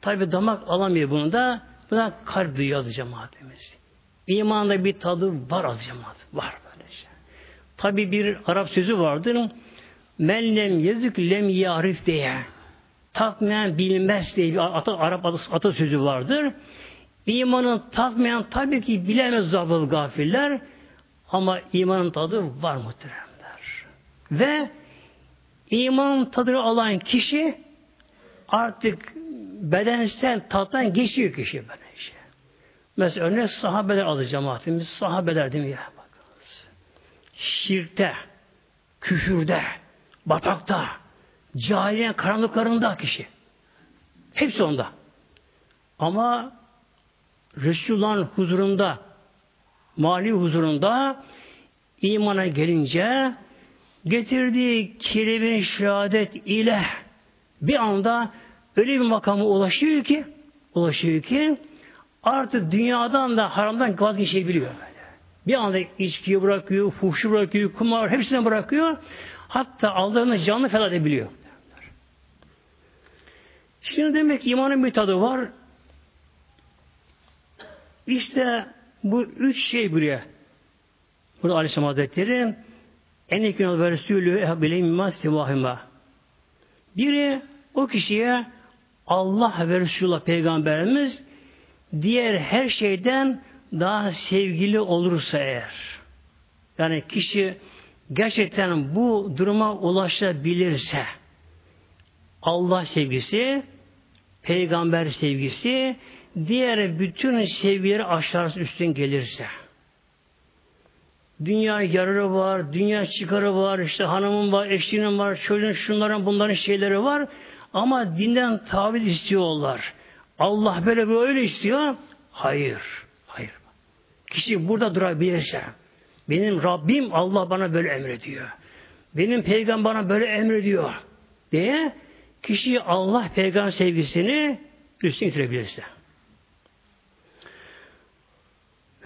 Tabi damak alamıyor bunu da. Buna kalp duyuyor az cemaatimiz. İmanda bir tadı var az cemaat. Var böylece. Tabi bir Arap sözü vardır. Men lem yazık lem yarif diye. Takmayan bilmez diye bir ata, Arap atasözü vardır. İmanın tatmayan tabii ki bilemez zabıl gafiller ama imanın tadı var muhteremler. Ve iman tadını alan kişi artık bedensel tattan geçiyor kişi böyle şey. Mesela örnek sahabeler adı cemaatimiz. Sahabeler değil mi ya? Bakınız. Şirkte, küfürde, batakta, cahiliyen karanlıklarında kişi. Hepsi onda. Ama Resulullah'ın huzurunda, mali huzurunda imana gelince getirdiği kelime şehadet ile bir anda öyle bir makama ulaşıyor ki ulaşıyor ki artık dünyadan da haramdan vazgeçebiliyor böyle. Bir anda içkiyi bırakıyor, fuhşu bırakıyor, kumar hepsini bırakıyor. Hatta aldığını canlı feda edebiliyor. Şimdi demek ki imanın bir tadı var. İşte bu üç şey buraya Burada Aleyhisselam Hazretleri en ikna ve Resulü bileyim ma sivahima. Biri o kişiye Allah ve Resulullah Peygamberimiz diğer her şeyden daha sevgili olursa eğer. Yani kişi gerçekten bu duruma ulaşabilirse Allah sevgisi peygamber sevgisi diğer bütün sevgileri aşağısı üstün gelirse. Dünya yararı var, dünya çıkarı var, işte hanımın var, eşinin var, çocuğun şunların bunların şeyleri var ama dinden taviz istiyorlar. Allah böyle böyle istiyor. Hayır. Hayır. Kişi burada durabilirse benim Rabbim Allah bana böyle emrediyor. Benim peygamber bana böyle emrediyor diye kişi Allah peygamber sevgisini üstün getirebilirse.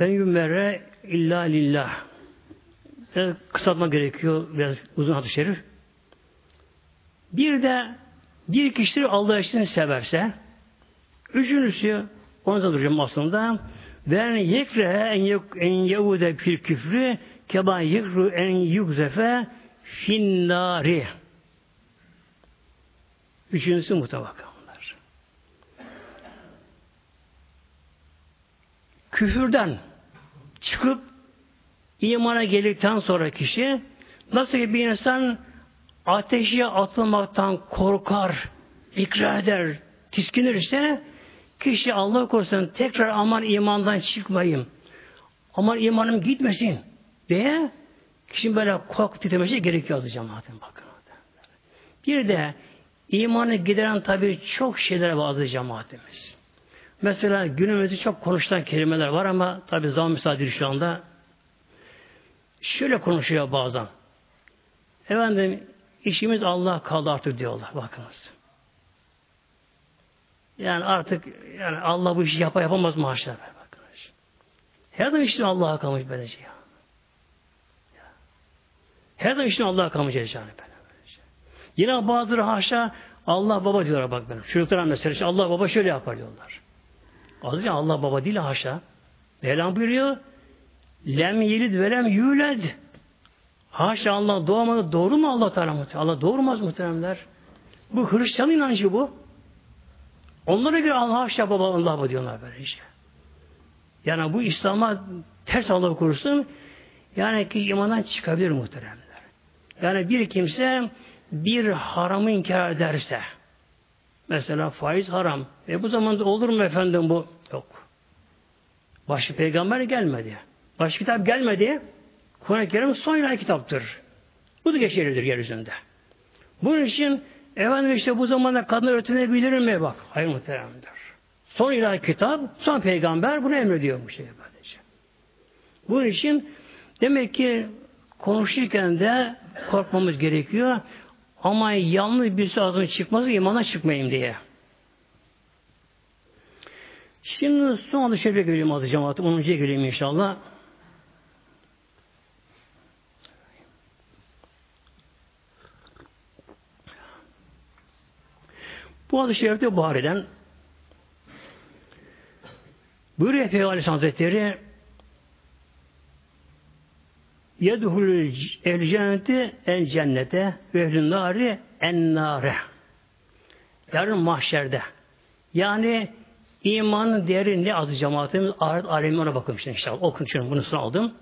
Ben yümmere illa lillah. Kısaltma gerekiyor. Biraz uzun hadis şerif. Bir de bir kişi Allah için severse üçüncüsü onu da duracağım aslında ben yekrehe en yek en yehude fil küfrü keba yekru en yukzefe finnari. Üçüncüsü mutabakanlar. Küfürden çıkıp imana geldikten sonra kişi nasıl ki bir insan ateşe atılmaktan korkar, ikrar eder, tiskinir ise kişi Allah korusun tekrar aman imandan çıkmayayım. Aman imanım gitmesin diye kişinin böyle korku titremesi gerekiyor cemaatin bakın. Bir de imanı gideren tabi çok şeyler var azı cemaatimiz. Mesela günümüzde çok konuşulan kelimeler var ama tabi zaman müsaade şu anda şöyle konuşuyor bazen. Efendim işimiz Allah kaldı artık diyorlar bakınız. Yani artık yani Allah bu işi yapa yapamaz haşa bakınız. Her zaman işin Allah'a kalmış böylece ya. Her zaman işin Allah'a kalmış yani böylece. Yine bazıları haşa Allah baba diyorlar bak benim. Çocuklara mesela Allah baba şöyle yapar diyorlar. Azıcık Allah baba değil haşa. Mevlam buyuruyor Lem yelid ve lem yüled. Haşa Allah doğmadı. Doğru mu Allah Teala? Allah doğurmaz muhteremler. Bu Hristiyan inancı bu. Onlara göre Allah haşa baba Allah baba diyorlar böyle işte. Yani bu İslam'a ters Allah korusun. Yani ki imandan çıkabilir muhteremler. Yani bir kimse bir haramı inkar ederse mesela faiz haram. E bu zamanda olur mu efendim bu? Yok. Başka peygamber gelmedi. Başka kitap gelmedi. Kur'an-ı Kerim son ilahi kitaptır. Bu da geçerlidir yeryüzünde. Bunun için efendim işte bu zamanda kadın örtünebilir mi? Bak hayır muhteremdir. Son ilahi kitap, son peygamber bunu emrediyor bu şey böylece. Bunun için demek ki konuşurken de korkmamız gerekiyor. Ama yanlış bir ağzının çıkması imana çıkmayayım diye. Şimdi son adı şerifle geleyim adı cemaati. 10. geleyim inşallah. Bu adı şerifte Buhari'den buyuruyor Peygamber Aleyhisselam Hazretleri yedhulül el cenneti el cennete ve ehlün nari en nare yarın mahşerde. Yani imanın değeri ne azı cemaatimiz ahiret alemi ona bakın işte inşallah. Okun için bunu sonra aldım.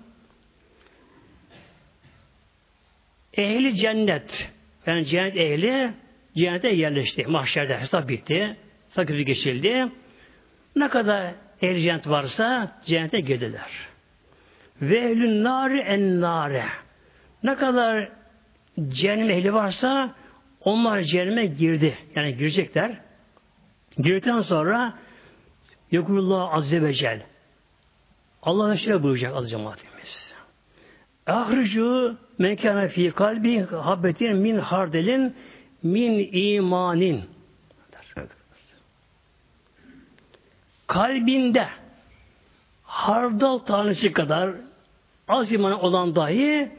Ehli cennet. Yani cennet ehli Cennete yerleşti. Mahşerde hesap bitti. Sakızı geçildi. Ne kadar ehl cennet varsa cennete girdiler. Ve ehlün nari en nare. Ne kadar cehennem ehli varsa onlar cehenneme girdi. Yani girecekler. Girdikten sonra Yekulullah Azze ve Celle Allah şöyle buyuracak az cemaatimiz. Ahricu menkâne fî kalbi habbetin min hardelin min imanin kalbinde hardal tanesi kadar az iman olan dahi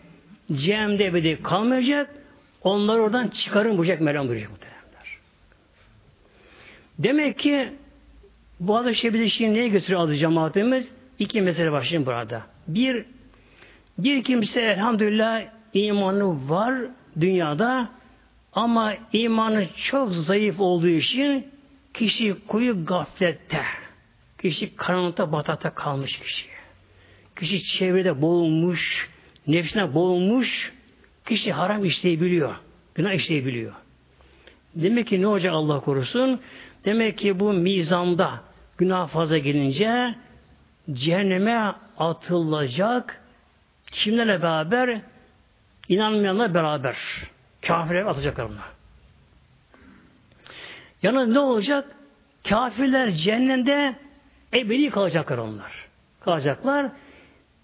cehennemde ebedi kalmayacak. Onları oradan çıkarın buyacak Mevlam buyuruyor muhtemelenler. Demek ki bu adı şey bizi şimdi neye götürüyor adı cemaatimiz? İki mesele başlayayım burada. Bir, Bir kimse elhamdülillah imanı var dünyada ama imanı çok zayıf olduğu için kişi kuyu gaflette, kişi karanlıkta batakta kalmış kişi. Kişi çevrede boğulmuş, nefsine boğulmuş, kişi haram işleyebiliyor, günah işleyebiliyor. Demek ki ne olacak Allah korusun? Demek ki bu mizanda günah fazla gelince cehenneme atılacak kimlerle beraber? İnanmayanla beraber. Kafirler atacaklar ona. Yani ne olacak? Kafirler cehennemde ebedi kalacaklar onlar. Kalacaklar.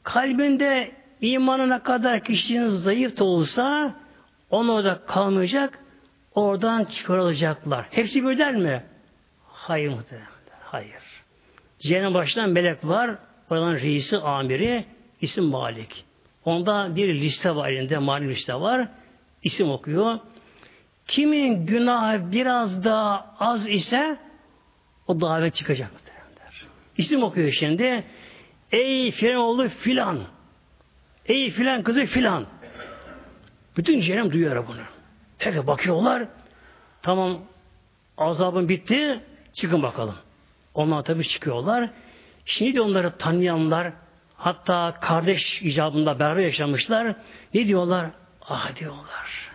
Kalbinde imanına kadar kişinin zayıf da olsa onu orada kalmayacak. Oradan çıkarılacaklar. Hepsi birden mi? Hayır muhtemelen. Hayır. Cehennem başından melek var. Oradan reisi, amiri, isim Malik. Onda bir liste var elinde, mali liste var. İsim okuyor. Kimin günahı biraz daha az ise o davet çıkacak. İsim okuyor şimdi. Ey filan oğlu filan. Ey filan kızı filan. Bütün cehennem duyuyor bunu. Peki bakıyorlar. Tamam azabın bitti. Çıkın bakalım. Onlar tabi çıkıyorlar. Şimdi onları tanıyanlar hatta kardeş icabında beraber yaşamışlar. Ne diyorlar? Ah diyorlar.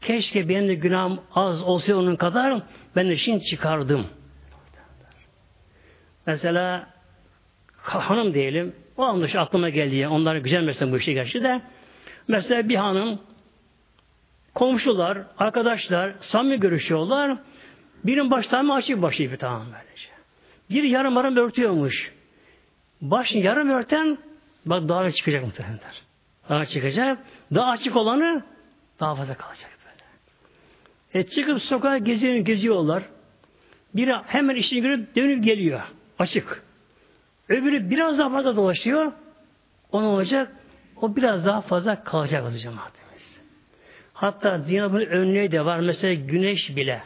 Keşke benim de günahım az olsaydı onun kadar ben de şimdi çıkardım. Mesela hanım diyelim o anda şu aklıma geldi ya. Onlar güzel mesela bu işe geçti de mesela bir hanım komşular, arkadaşlar samimi görüşüyorlar. Birinin baştan mı açık başlayıp tamam böylece. Bir yarım yarım örtüyormuş. Başını yarım örten bak daha çıkacak muhtemelen. Daha çıkacak. Daha açık olanı daha fazla kalacak böyle. E çıkıp sokağa geziyor, geziyorlar. Biri hemen işini görüp dönüp geliyor. Açık. Öbürü biraz daha fazla dolaşıyor. O ne olacak? O biraz daha fazla kalacak o cemaatimiz. Hatta dünyanın önlüğü de var. Mesela güneş bile.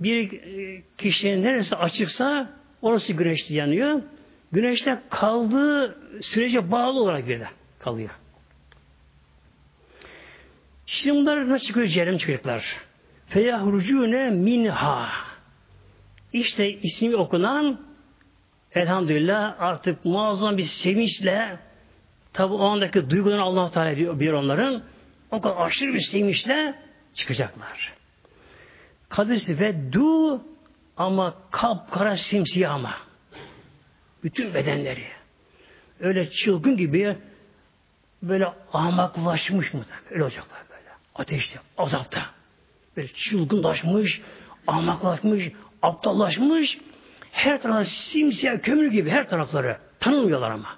Bir e, kişinin neresi açıksa orası güneşli yanıyor. Güneşte kaldığı sürece bağlı olarak bir de kalıyor. Şimdi bunlar nasıl çıkıyor cehennem çocuklar? Feyahrucune minha. İşte ismi okunan elhamdülillah artık muazzam bir sevinçle tabi o andaki duygularını Allah Teala bir onların o kadar aşırı bir sevinçle çıkacaklar. Kadis ve du ama kapkara simsiyah ama. Bütün bedenleri. Öyle çılgın gibi böyle ahmaklaşmış mı? Öyle olacaklar. Ateşte, azapta. Böyle çılgınlaşmış, ahmaklaşmış, aptallaşmış. Her tarafı simsiyah kömür gibi her tarafları. Tanımıyorlar ama.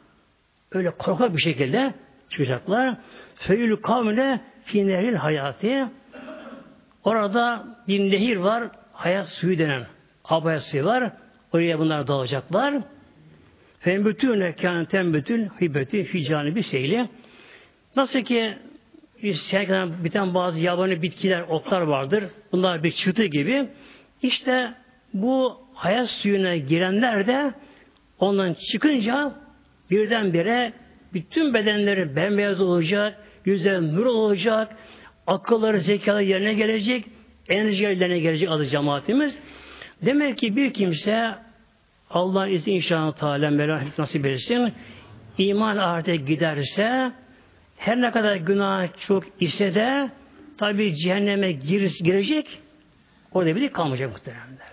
Öyle korkak bir şekilde çıkacaklar. Feylül kavmine fineril hayatı. Orada bir nehir var. Hayat suyu denen. Abaya suyu var. Oraya bunlar dalacaklar. Fembütüne kâne tembütül hibeti fi bir seyli. Nasıl ki sergiden biten bazı yabani bitkiler, otlar vardır. Bunlar bir çıtı gibi. İşte bu hayat suyuna girenler de ondan çıkınca birdenbire bütün bedenleri bembeyaz olacak, yüzleri nur olacak, akılları, zekaları yerine gelecek, enerji yerine gelecek adı cemaatimiz. Demek ki bir kimse Allah izin inşallah Teala merhamet nasip etsin. İman ahirete giderse her ne kadar günah çok ise de tabi cehenneme gir, girecek orada bile kalmayacak muhteremler.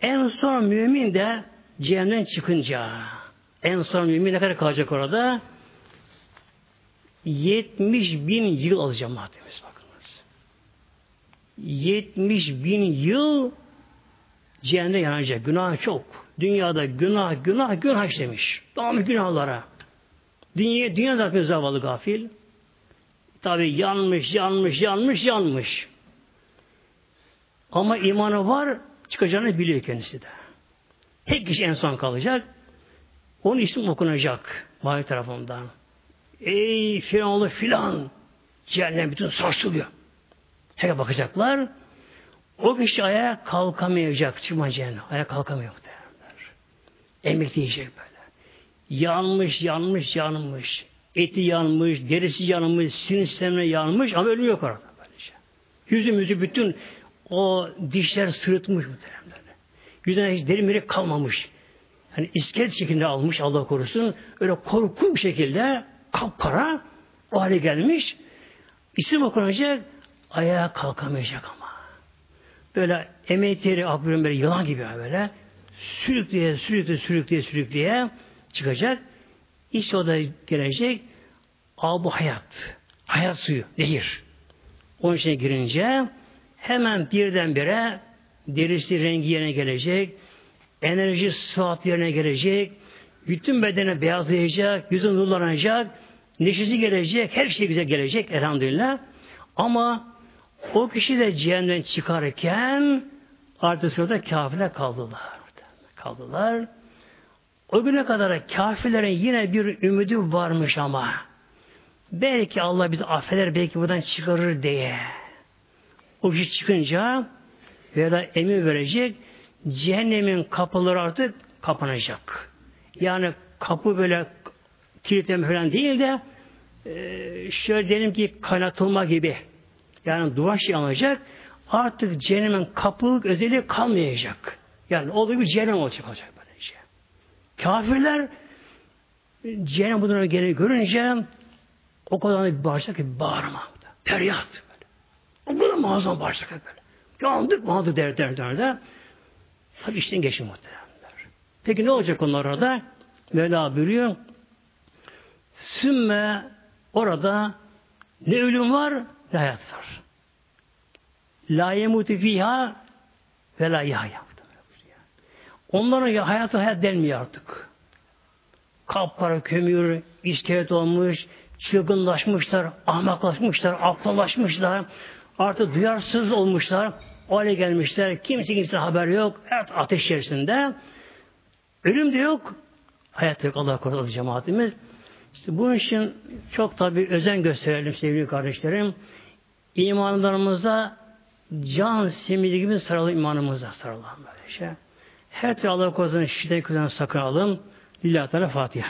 En son mümin de cehennemden çıkınca en son mümin ne kadar kalacak orada? 70 bin yıl alacak maddemiz bakınız. 70 bin yıl cehennemde yanacak. Günah çok. Dünyada günah, günah, günah işlemiş. Tamam günahlara. Dünya, dünya zaten zavallı gafil. Tabi yanmış, yanmış, yanmış, yanmış. Ama imanı var, çıkacağını biliyor kendisi de. Tek kişi en son kalacak. Onun isim okunacak mavi tarafından. Ey filanlı filan. Cehennem bütün sarsılıyor. Her bakacaklar. O kişi ayağa kalkamayacak. Çıkma cehennem. Ayağa kalkamıyor. Emek diyecek böyle. Yanmış, yanmış, yanmış. Eti yanmış, derisi yanmış, sinir yanmış ama ölüm yok orada. Böylece. Yüzü müzü bütün o dişler sırıtmış muhtemelen. Yüzüne hiç deri meri kalmamış. Hani iskelet şeklinde almış Allah korusun. Öyle korku bir şekilde kapkara o hale gelmiş. İsim okunacak ayağa kalkamayacak ama. Böyle emekleri akbürün böyle yılan gibi böyle sürükleye sürükleye sürükleye sürükleye çıkacak. İşte o da gelecek abu hayat. Hayat suyu, nehir. Onun içine girince hemen birdenbire derisi rengi yerine gelecek, enerji sıhhat yerine gelecek, bütün bedene beyazlayacak, yüzü nurlanacak, neşesi gelecek, her şey güzel gelecek elhamdülillah. Ama o kişi de cehennemden çıkarken artık sırada kafirler kaldılar. Kaldılar. O güne kadar kafirlerin yine bir ümidi varmış ama belki Allah bizi affeder, belki buradan çıkarır diye. O kişi çıkınca veya emir verecek cehennemin kapıları artık kapanacak. Yani kapı böyle kilitleme falan değil de e, şöyle diyelim ki kaynatılma gibi yani duvar şey alacak artık cehennemin kapılık özelliği kalmayacak. Yani olduğu gibi cehennem olacak olacak. Kafirler cehennem bunları geri görünce o kadar bir bağıracak ki bağırma. Feryat. Böyle. O kadar muazzam bağıracak böyle. Yandık mı der der der de. Tabi işten geçin muhtemelenler. Peki ne olacak onlar orada? Mevla buyuruyor. Sümme orada ne ölüm var ne hayat var. La yemutu fiha ve la yahya. Onların hayatı hayat denmiyor artık. Kapkara kömür, iskelet olmuş, çılgınlaşmışlar, ahmaklaşmışlar, aptallaşmışlar, artık duyarsız olmuşlar, o hale gelmişler, kimse kimse haber yok, hayat ateş içerisinde. Ölüm de yok, hayat yok Allah korusun cemaatimiz. İşte bunun için çok tabi özen gösterelim sevgili kardeşlerim. İmanlarımıza can simidi gibi saralım imanımıza saralım böyle şey. Her türlü Allah korusun şiddet sakın sakınalım. Lillahi Teala Fatiha.